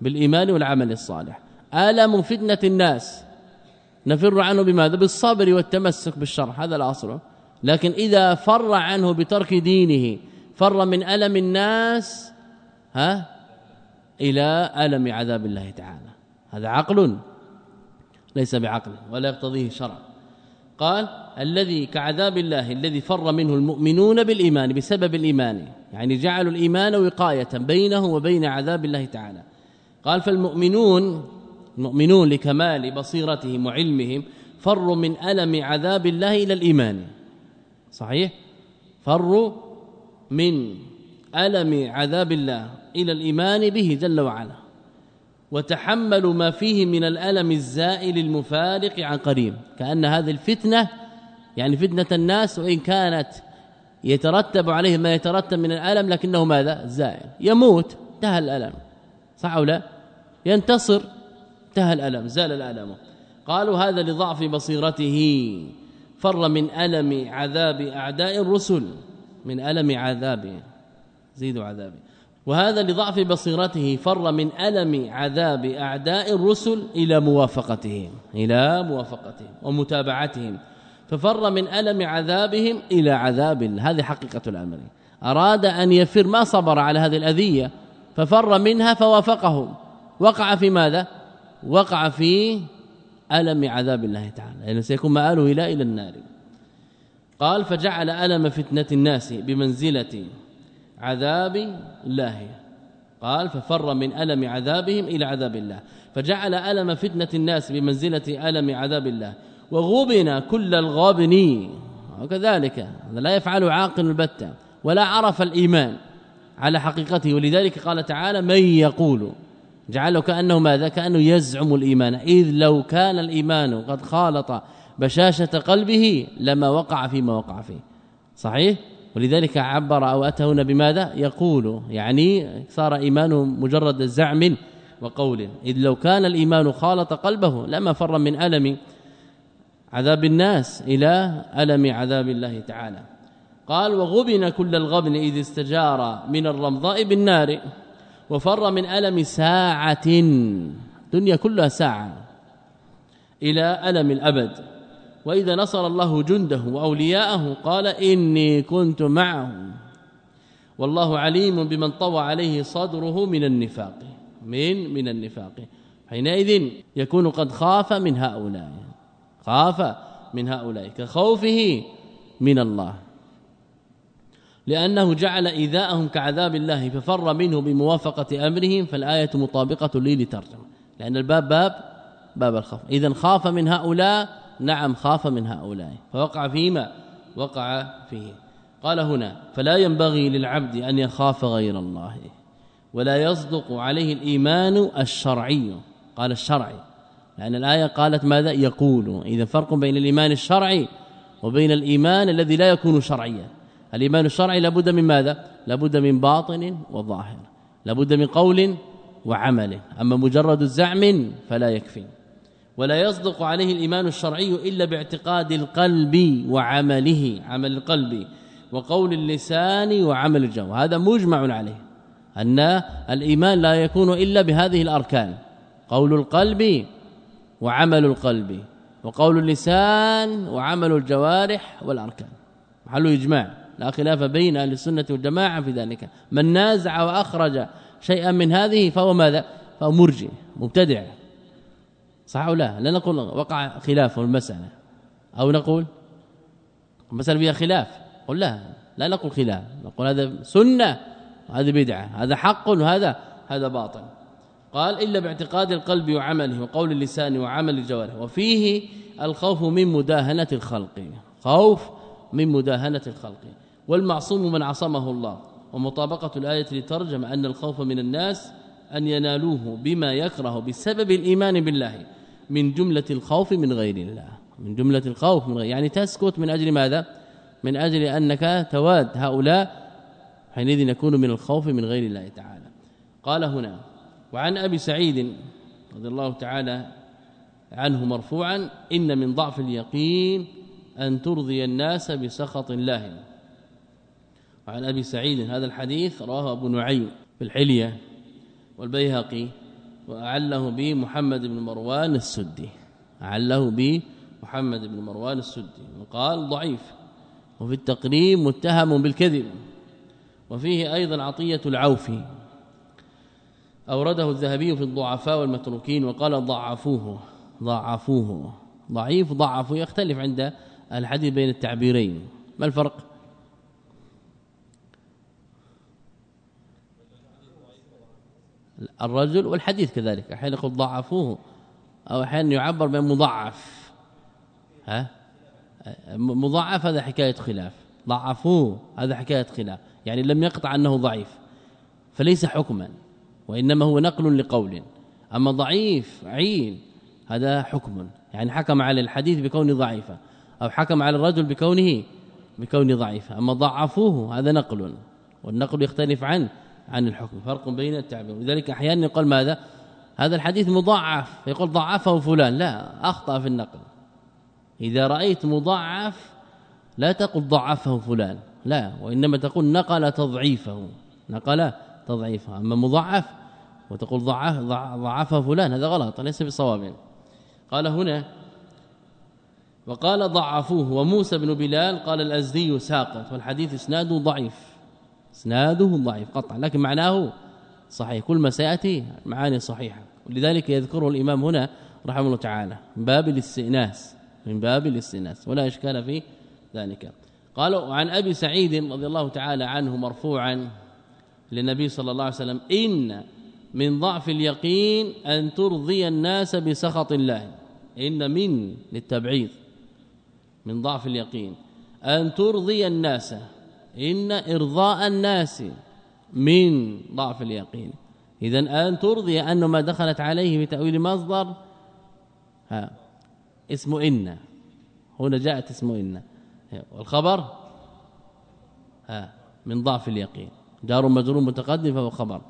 بالإيمان والعمل الصالح. ألم فتنة الناس. نفر عنه بماذا؟ بالصبر والتمسك بالشرع. هذا الأصل. لكن إذا فر عنه بترك دينه فر من ألم الناس ها؟ إلى ألم عذاب الله تعالى. هذا عقل ليس بعقل ولا يقتضيه شرع. قال الذي كعذاب الله الذي فر منه المؤمنون بالإيمان بسبب الإيمان يعني جعلوا الإيمان وقاية بينه وبين عذاب الله تعالى. قال فالمؤمنون المؤمنون لكمال بصيرتهم وعلمهم فروا من ألم عذاب الله إلى الإيمان. صحيح؟ فروا من ألم عذاب الله إلى الإيمان به جل وعلا. وتحملوا ما فيه من الألم الزائل المفارق عن قريب. كأن هذه الفتنة يعني فتنة الناس وإن كانت يترتب عليه ما يترتب من الألم لكنه ماذا؟ زائل. يموت انتهى الألم. صح أو لا؟ ينتصر انتهى الألم زال الألم. قالوا هذا لضعف بصيرته. فر من ألم عذاب أعداء الرسل من ألم عذابه زيدوا عذابه وهذا لضعف بصيرته فر من ألم عذاب أعداء الرسل إلى موافقتهم إلى موافقتهم ومتابعتهم. ففر من ألم عذابهم إلى عذاب هذه حقيقة الأمر. أراد أن يفر ما صبر على هذه الأذية ففر منها فوافقهم. وقع في ماذا؟ وقع في ألم عذاب الله تعالى. لأنه يعني سيكون مآله إلى إلى النار. قال فجعل ألم فتنة الناس بمنزلة عذاب الله. قال ففر من ألم عذابهم إلى عذاب الله. فجعل ألم فتنة الناس بمنزلة ألم عذاب الله. وغبن كل الغابن. وكذلك لا يفعل عاقل البتة ولا عرف الإيمان على حقيقته. ولذلك قال تعالى من يقول؟ جعله كأنه ماذا؟ كأنه يزعم الإيمان. إذ لو كان الإيمان قد خالط بشاشة قلبه لما وقع فيما وقع فيه. صحيح؟ ولذلك عبر أو أتى هنا بماذا؟ يقول يعني صار إيمانه مجرد زعم وقول. إذ لو كان الإيمان خالط قلبه لما فر من ألم عذاب الناس إلى ألم عذاب الله تعالى. قال وغبن كل الغبن إذ استجار من الرمضاء بالنار وفر من ألم ساعة. دنيا كلها ساعة إلى ألم الأبد. وإذا نصر الله جنده وأولياءه قال إني كنت معهم والله عليم بمن طوى عليه صدره من النفاق. من من النفاق. حينئذ يكون قد خاف من هؤلاء. خاف من هؤلاء. كخوفه من الله. لأنه جعل إيذاءهم كعذاب الله ففر منه بموافقة امرهم فالآية مطابقة لي لترجمة. لأن الباب باب باب الخوف. إذا خاف من هؤلاء نعم خاف من هؤلاء فوقع فيما؟ وقع فيه. قال هنا فلا ينبغي للعبد أن يخاف غير الله ولا يصدق عليه الإيمان الشرعي. قال الشرعي لأن الآية قالت ماذا؟ يقول. إذا فرق بين الإيمان الشرعي وبين الإيمان الذي لا يكون شرعيا. الإيمان الشرعي لابد من ماذا؟ لابد من باطن وظاهر لابد من قول وعمل. أما مجرد الزعم فلا يكفي. ولا يصدق عليه الإيمان الشرعي إلا باعتقاد القلب وعمله عمل القلب وقول اللسان وعمل الجو هذا مجمع عليه أن الإيمان لا يكون إلا بهذه الأركان قول القلب وعمل القلب وقول اللسان وعمل الجوارح والأركان. محل إجماع لا خلاف بين أهل السنة والجماعة في ذلك. من نازع وأخرج شيئا من هذه فهو ماذا؟ فهو مرجئ مبتدع. صح أو لا؟ لا نقول وقع خلاف المسألة. أو نقول المسألة فيها خلاف. قل لا لا نقول خلاف. نقول هذا سنة هذه بدعة هذا حق وهذا هذا باطل. قال إلا باعتقاد القلب وعمله وقول اللسان وعمل الجوارح وفيه الخوف من مداهنة الخلق. خوف من مداهنة الخلق. والمعصوم من عصمه الله. ومطابقة الآية لترجم أن الخوف من الناس أن ينالوه بما يكره بسبب الإيمان بالله. من جملة الخوف من غير الله. من جملة الخوف من غير يعني تسكت من أجل ماذا؟ من أجل أنك تواد هؤلاء حينئذ يكون من الخوف من غير الله تعالى. قال هنا وعن أبي سعيد رضي الله تعالى عنه مرفوعا إن من ضعف اليقين أن ترضي الناس بسخط الله. وعن أبي سعيد هذا الحديث رواه أبو نعيم في الحلية والبيهقي. وأعله به محمد بن مروان السدي. أعله به محمد بن مروان السدي. وقال ضعيف. وفي التقريب متهم بالكذب. وفيه أيضا عطية العوفي أورده الذهبي في الضعفاء والمتروكين وقال ضعفوه. ضعفوه. ضعيف ضعفوا يختلف عند الحديث بين التعبيرين. ما الفرق؟ الرجل والحديث كذلك أحيانا يقول ضعفوه أو أحيانا يعبر بمضعف ها؟ مضاعف هذا حكاية خلاف. ضعفوه هذا حكاية خلاف. يعني لم يقطع أنه ضعيف. فليس حكما وإنما هو نقل لقول. أما ضعيف عين هذا حكم. يعني حكم على الحديث بكونه ضعيفا أو حكم على الرجل بكونه بكونه ضعيفا. أما ضعفوه هذا نقل والنقل يختلف عن عن الحكم فرق بين التعبير. لذلك أحيانا يقول ماذا؟ هذا الحديث مضاعف. يقول ضعفه فلان. لا أخطأ في النقل. إذا رأيت مضاعف لا تقل ضعفه فلان. لا وإنما تقول نقل تضعيفه. نقل تضعيفه. أما مضاعف وتقول ضعف ضعفه فلان هذا غلط ليس بصواب. قال هنا وقال ضعفوه وموسى بن بلال قال الأزدي ساقط والحديث إسناده ضعيف. إسناده ضعيف قطعا لكن معناه صحيح كل ما سيأتي معاني صحيحة. ولذلك يذكره الإمام هنا رحمه الله تعالى من باب الاستئناس من باب الاستئناس ولا إشكال في ذلك. قالوا عن أبي سعيد رضي الله تعالى عنه مرفوعا للنبي صلى الله عليه وسلم إن من ضعف اليقين أن ترضي الناس بسخط الله إن من للتبعيض من ضعف اليقين أن ترضي الناس إن إرضاء الناس من ضعف اليقين. إذا أن ترضي أن ما دخلت عليه بتأويل مصدر ها اسم إن. هنا جاءت اسم إن. والخبر ها من ضعف اليقين. جار مجرور متقدم فهو خبر.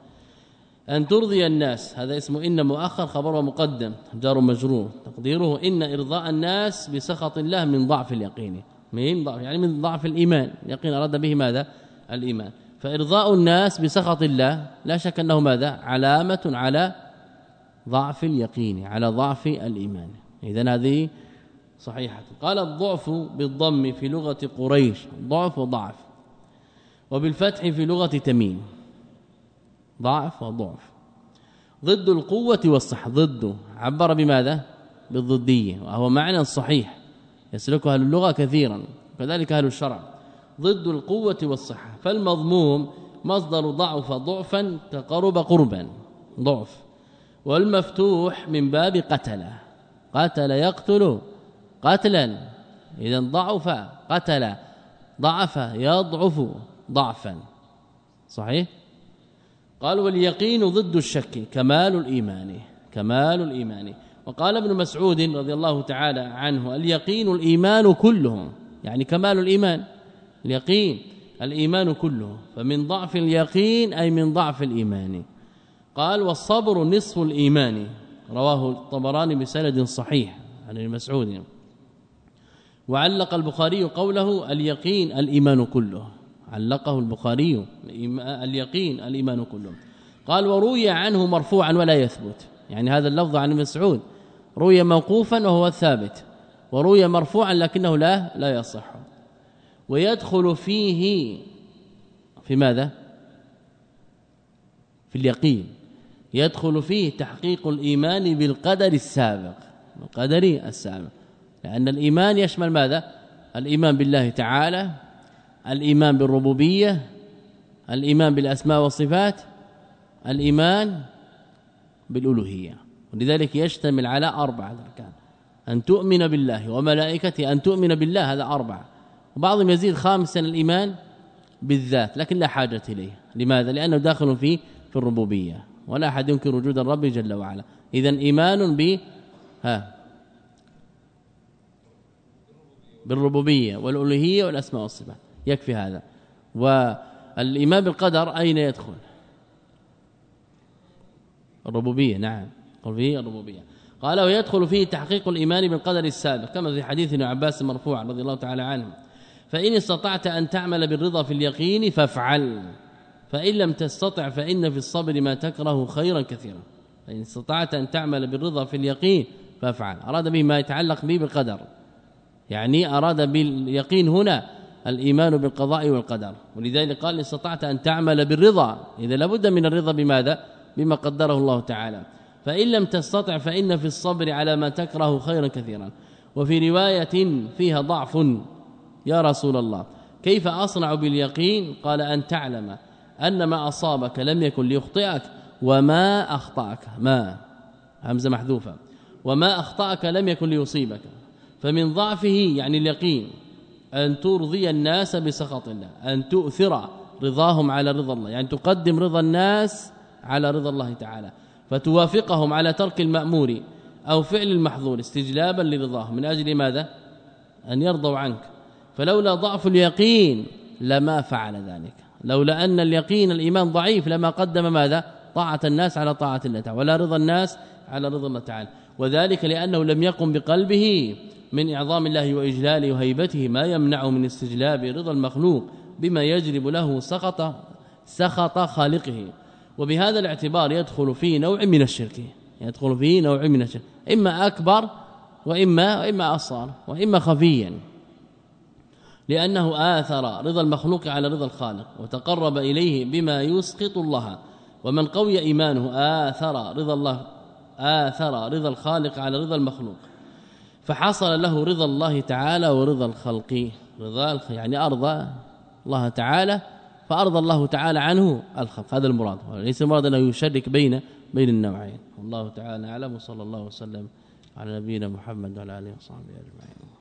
أن ترضي الناس هذا اسمه إن مؤخر خبر مقدم جار مجرور. تقديره إن إرضاء الناس بسخط الله من ضعف اليقين. من ضعف يعني من ضعف الإيمان. اليقين أراد به ماذا؟ الإيمان. فإرضاء الناس بسخط الله لا شك أنه ماذا؟ علامة على ضعف اليقين على ضعف الإيمان. إذا هذه صحيحة. قال الضعف بالضم في لغة قريش. ضعف وضعف. وبالفتح في لغة تميم. ضعف وضعف. ضد القوة والصحة. ضده عبر بماذا؟ بالضدية. وهو معنى صحيح. يسلكها أهل اللغة كثيرا كذلك أهل الشرع. ضد القوة والصحة. فالمضموم مصدر ضعف ضعفا تقرب قربا. ضعف. والمفتوح من باب قتل قتل يقتل قتلا. اذا ضعف قتل. ضعف يضعف ضعفا. صحيح؟ قال واليقين ضد الشك. كمال الإيمان. كمال الإيمان. وقال ابن مسعود رضي الله تعالى عنه اليقين الإيمان كله يعني كمال الإيمان اليقين الإيمان كله فمن ضعف اليقين أي من ضعف الإيمان. قال والصبر نصف الإيمان رواه الطبراني بسند صحيح عن ابن مسعود. وعلق البخاري قوله اليقين الإيمان كله. علقه البخاري اليقين الإيمان كله. قال وروي عنه مرفوعا ولا يثبت يعني هذا اللفظ عن مسعود. روي موقوفا وهو الثابت وروي مرفوعا لكنه لا لا يصح. ويدخل فيه في ماذا؟ في اليقين. يدخل فيه تحقيق الإيمان بالقدر السابق القدر السابق. لأن الإيمان يشمل ماذا؟ الإيمان بالله تعالى الإيمان بالربوبية الإيمان بالأسماء والصفات الإيمان بالألوهية. ولذلك يشتمل على أربعة أركان أن تؤمن بالله وملائكته أن تؤمن بالله هذا أربعة. وبعضهم يزيد خامسا الإيمان بالذات لكن لا حاجة إليه. لماذا؟ لأنه داخل في في الربوبية. ولا أحد ينكر وجود الرب جل وعلا. إذا إيمان ب ها بالربوبية والألوهية والأسماء والصفات. يكفي هذا. والإيمان بالقدر أين يدخل؟ الربوبية نعم. قال فيه الربوبية. قال ويدخل فيه تحقيق الإيمان بالقدر السابق كما في حديث ابن عباس مرفوع رضي الله تعالى عنه. فإن استطعت أن تعمل بالرضا في اليقين فافعل. فإن لم تستطع فإن في الصبر ما تكره خيرا كثيرا. فإن استطعت أن تعمل بالرضا في اليقين فافعل. أراد به ما يتعلق به بالقدر. يعني أراد باليقين هنا الإيمان بالقضاء والقدر. ولذلك قال استطعت أن تعمل بالرضا. إذا لابد من الرضا بماذا؟ بما قدره الله تعالى. فإن لم تستطع فإن في الصبر على ما تكره خيرا كثيرا. وفي رواية فيها ضعف. يا رسول الله كيف أصنع باليقين؟ قال أن تعلم أن ما أصابك لم يكن ليخطئك وما أخطأك. ما همزة محذوفة. وما أخطأك لم يكن ليصيبك. فمن ضعفه يعني اليقين أن ترضي الناس بسخط الله أن تؤثر رضاهم على رضا الله يعني تقدم رضا الناس على رضا الله تعالى. فتوافقهم على ترك المأمور أو فعل المحظور استجلابا لرضاهم من أجل ماذا؟ أن يرضوا عنك. فلولا ضعف اليقين لما فعل ذلك. لولا أن اليقين الإيمان ضعيف لما قدم ماذا؟ طاعة الناس على طاعة الله تعالى. ولا رضا الناس على رضا الله تعالى. وذلك لأنه لم يقم بقلبه من إعظام الله وإجلاله وهيبته ما يمنعه من استجلاب رضا المخلوق بما يجلب له سخط سخط خالقه. وبهذا الاعتبار يدخل فيه نوع من الشرك. يدخل فيه نوع من الشرك. إما أكبر وإما وإما أصغر وإما خفيا. لأنه آثر رضا المخلوق على رضا الخالق وتقرب إليه بما يسقط الله. ومن قوي إيمانه آثر رضا الله آثر رضا الخالق على رضا المخلوق. فحصل له رضا الله تعالى ورضا الخلق. رضا يعني أرضى الله تعالى فأرضى الله تعالى عنه الخلق. هذا المراد. ليس المراد أنه يشرك بين بين النوعين. والله تعالى أعلم. وصلى الله وسلم على نبينا محمد وعلى آله وصحبه أجمعين.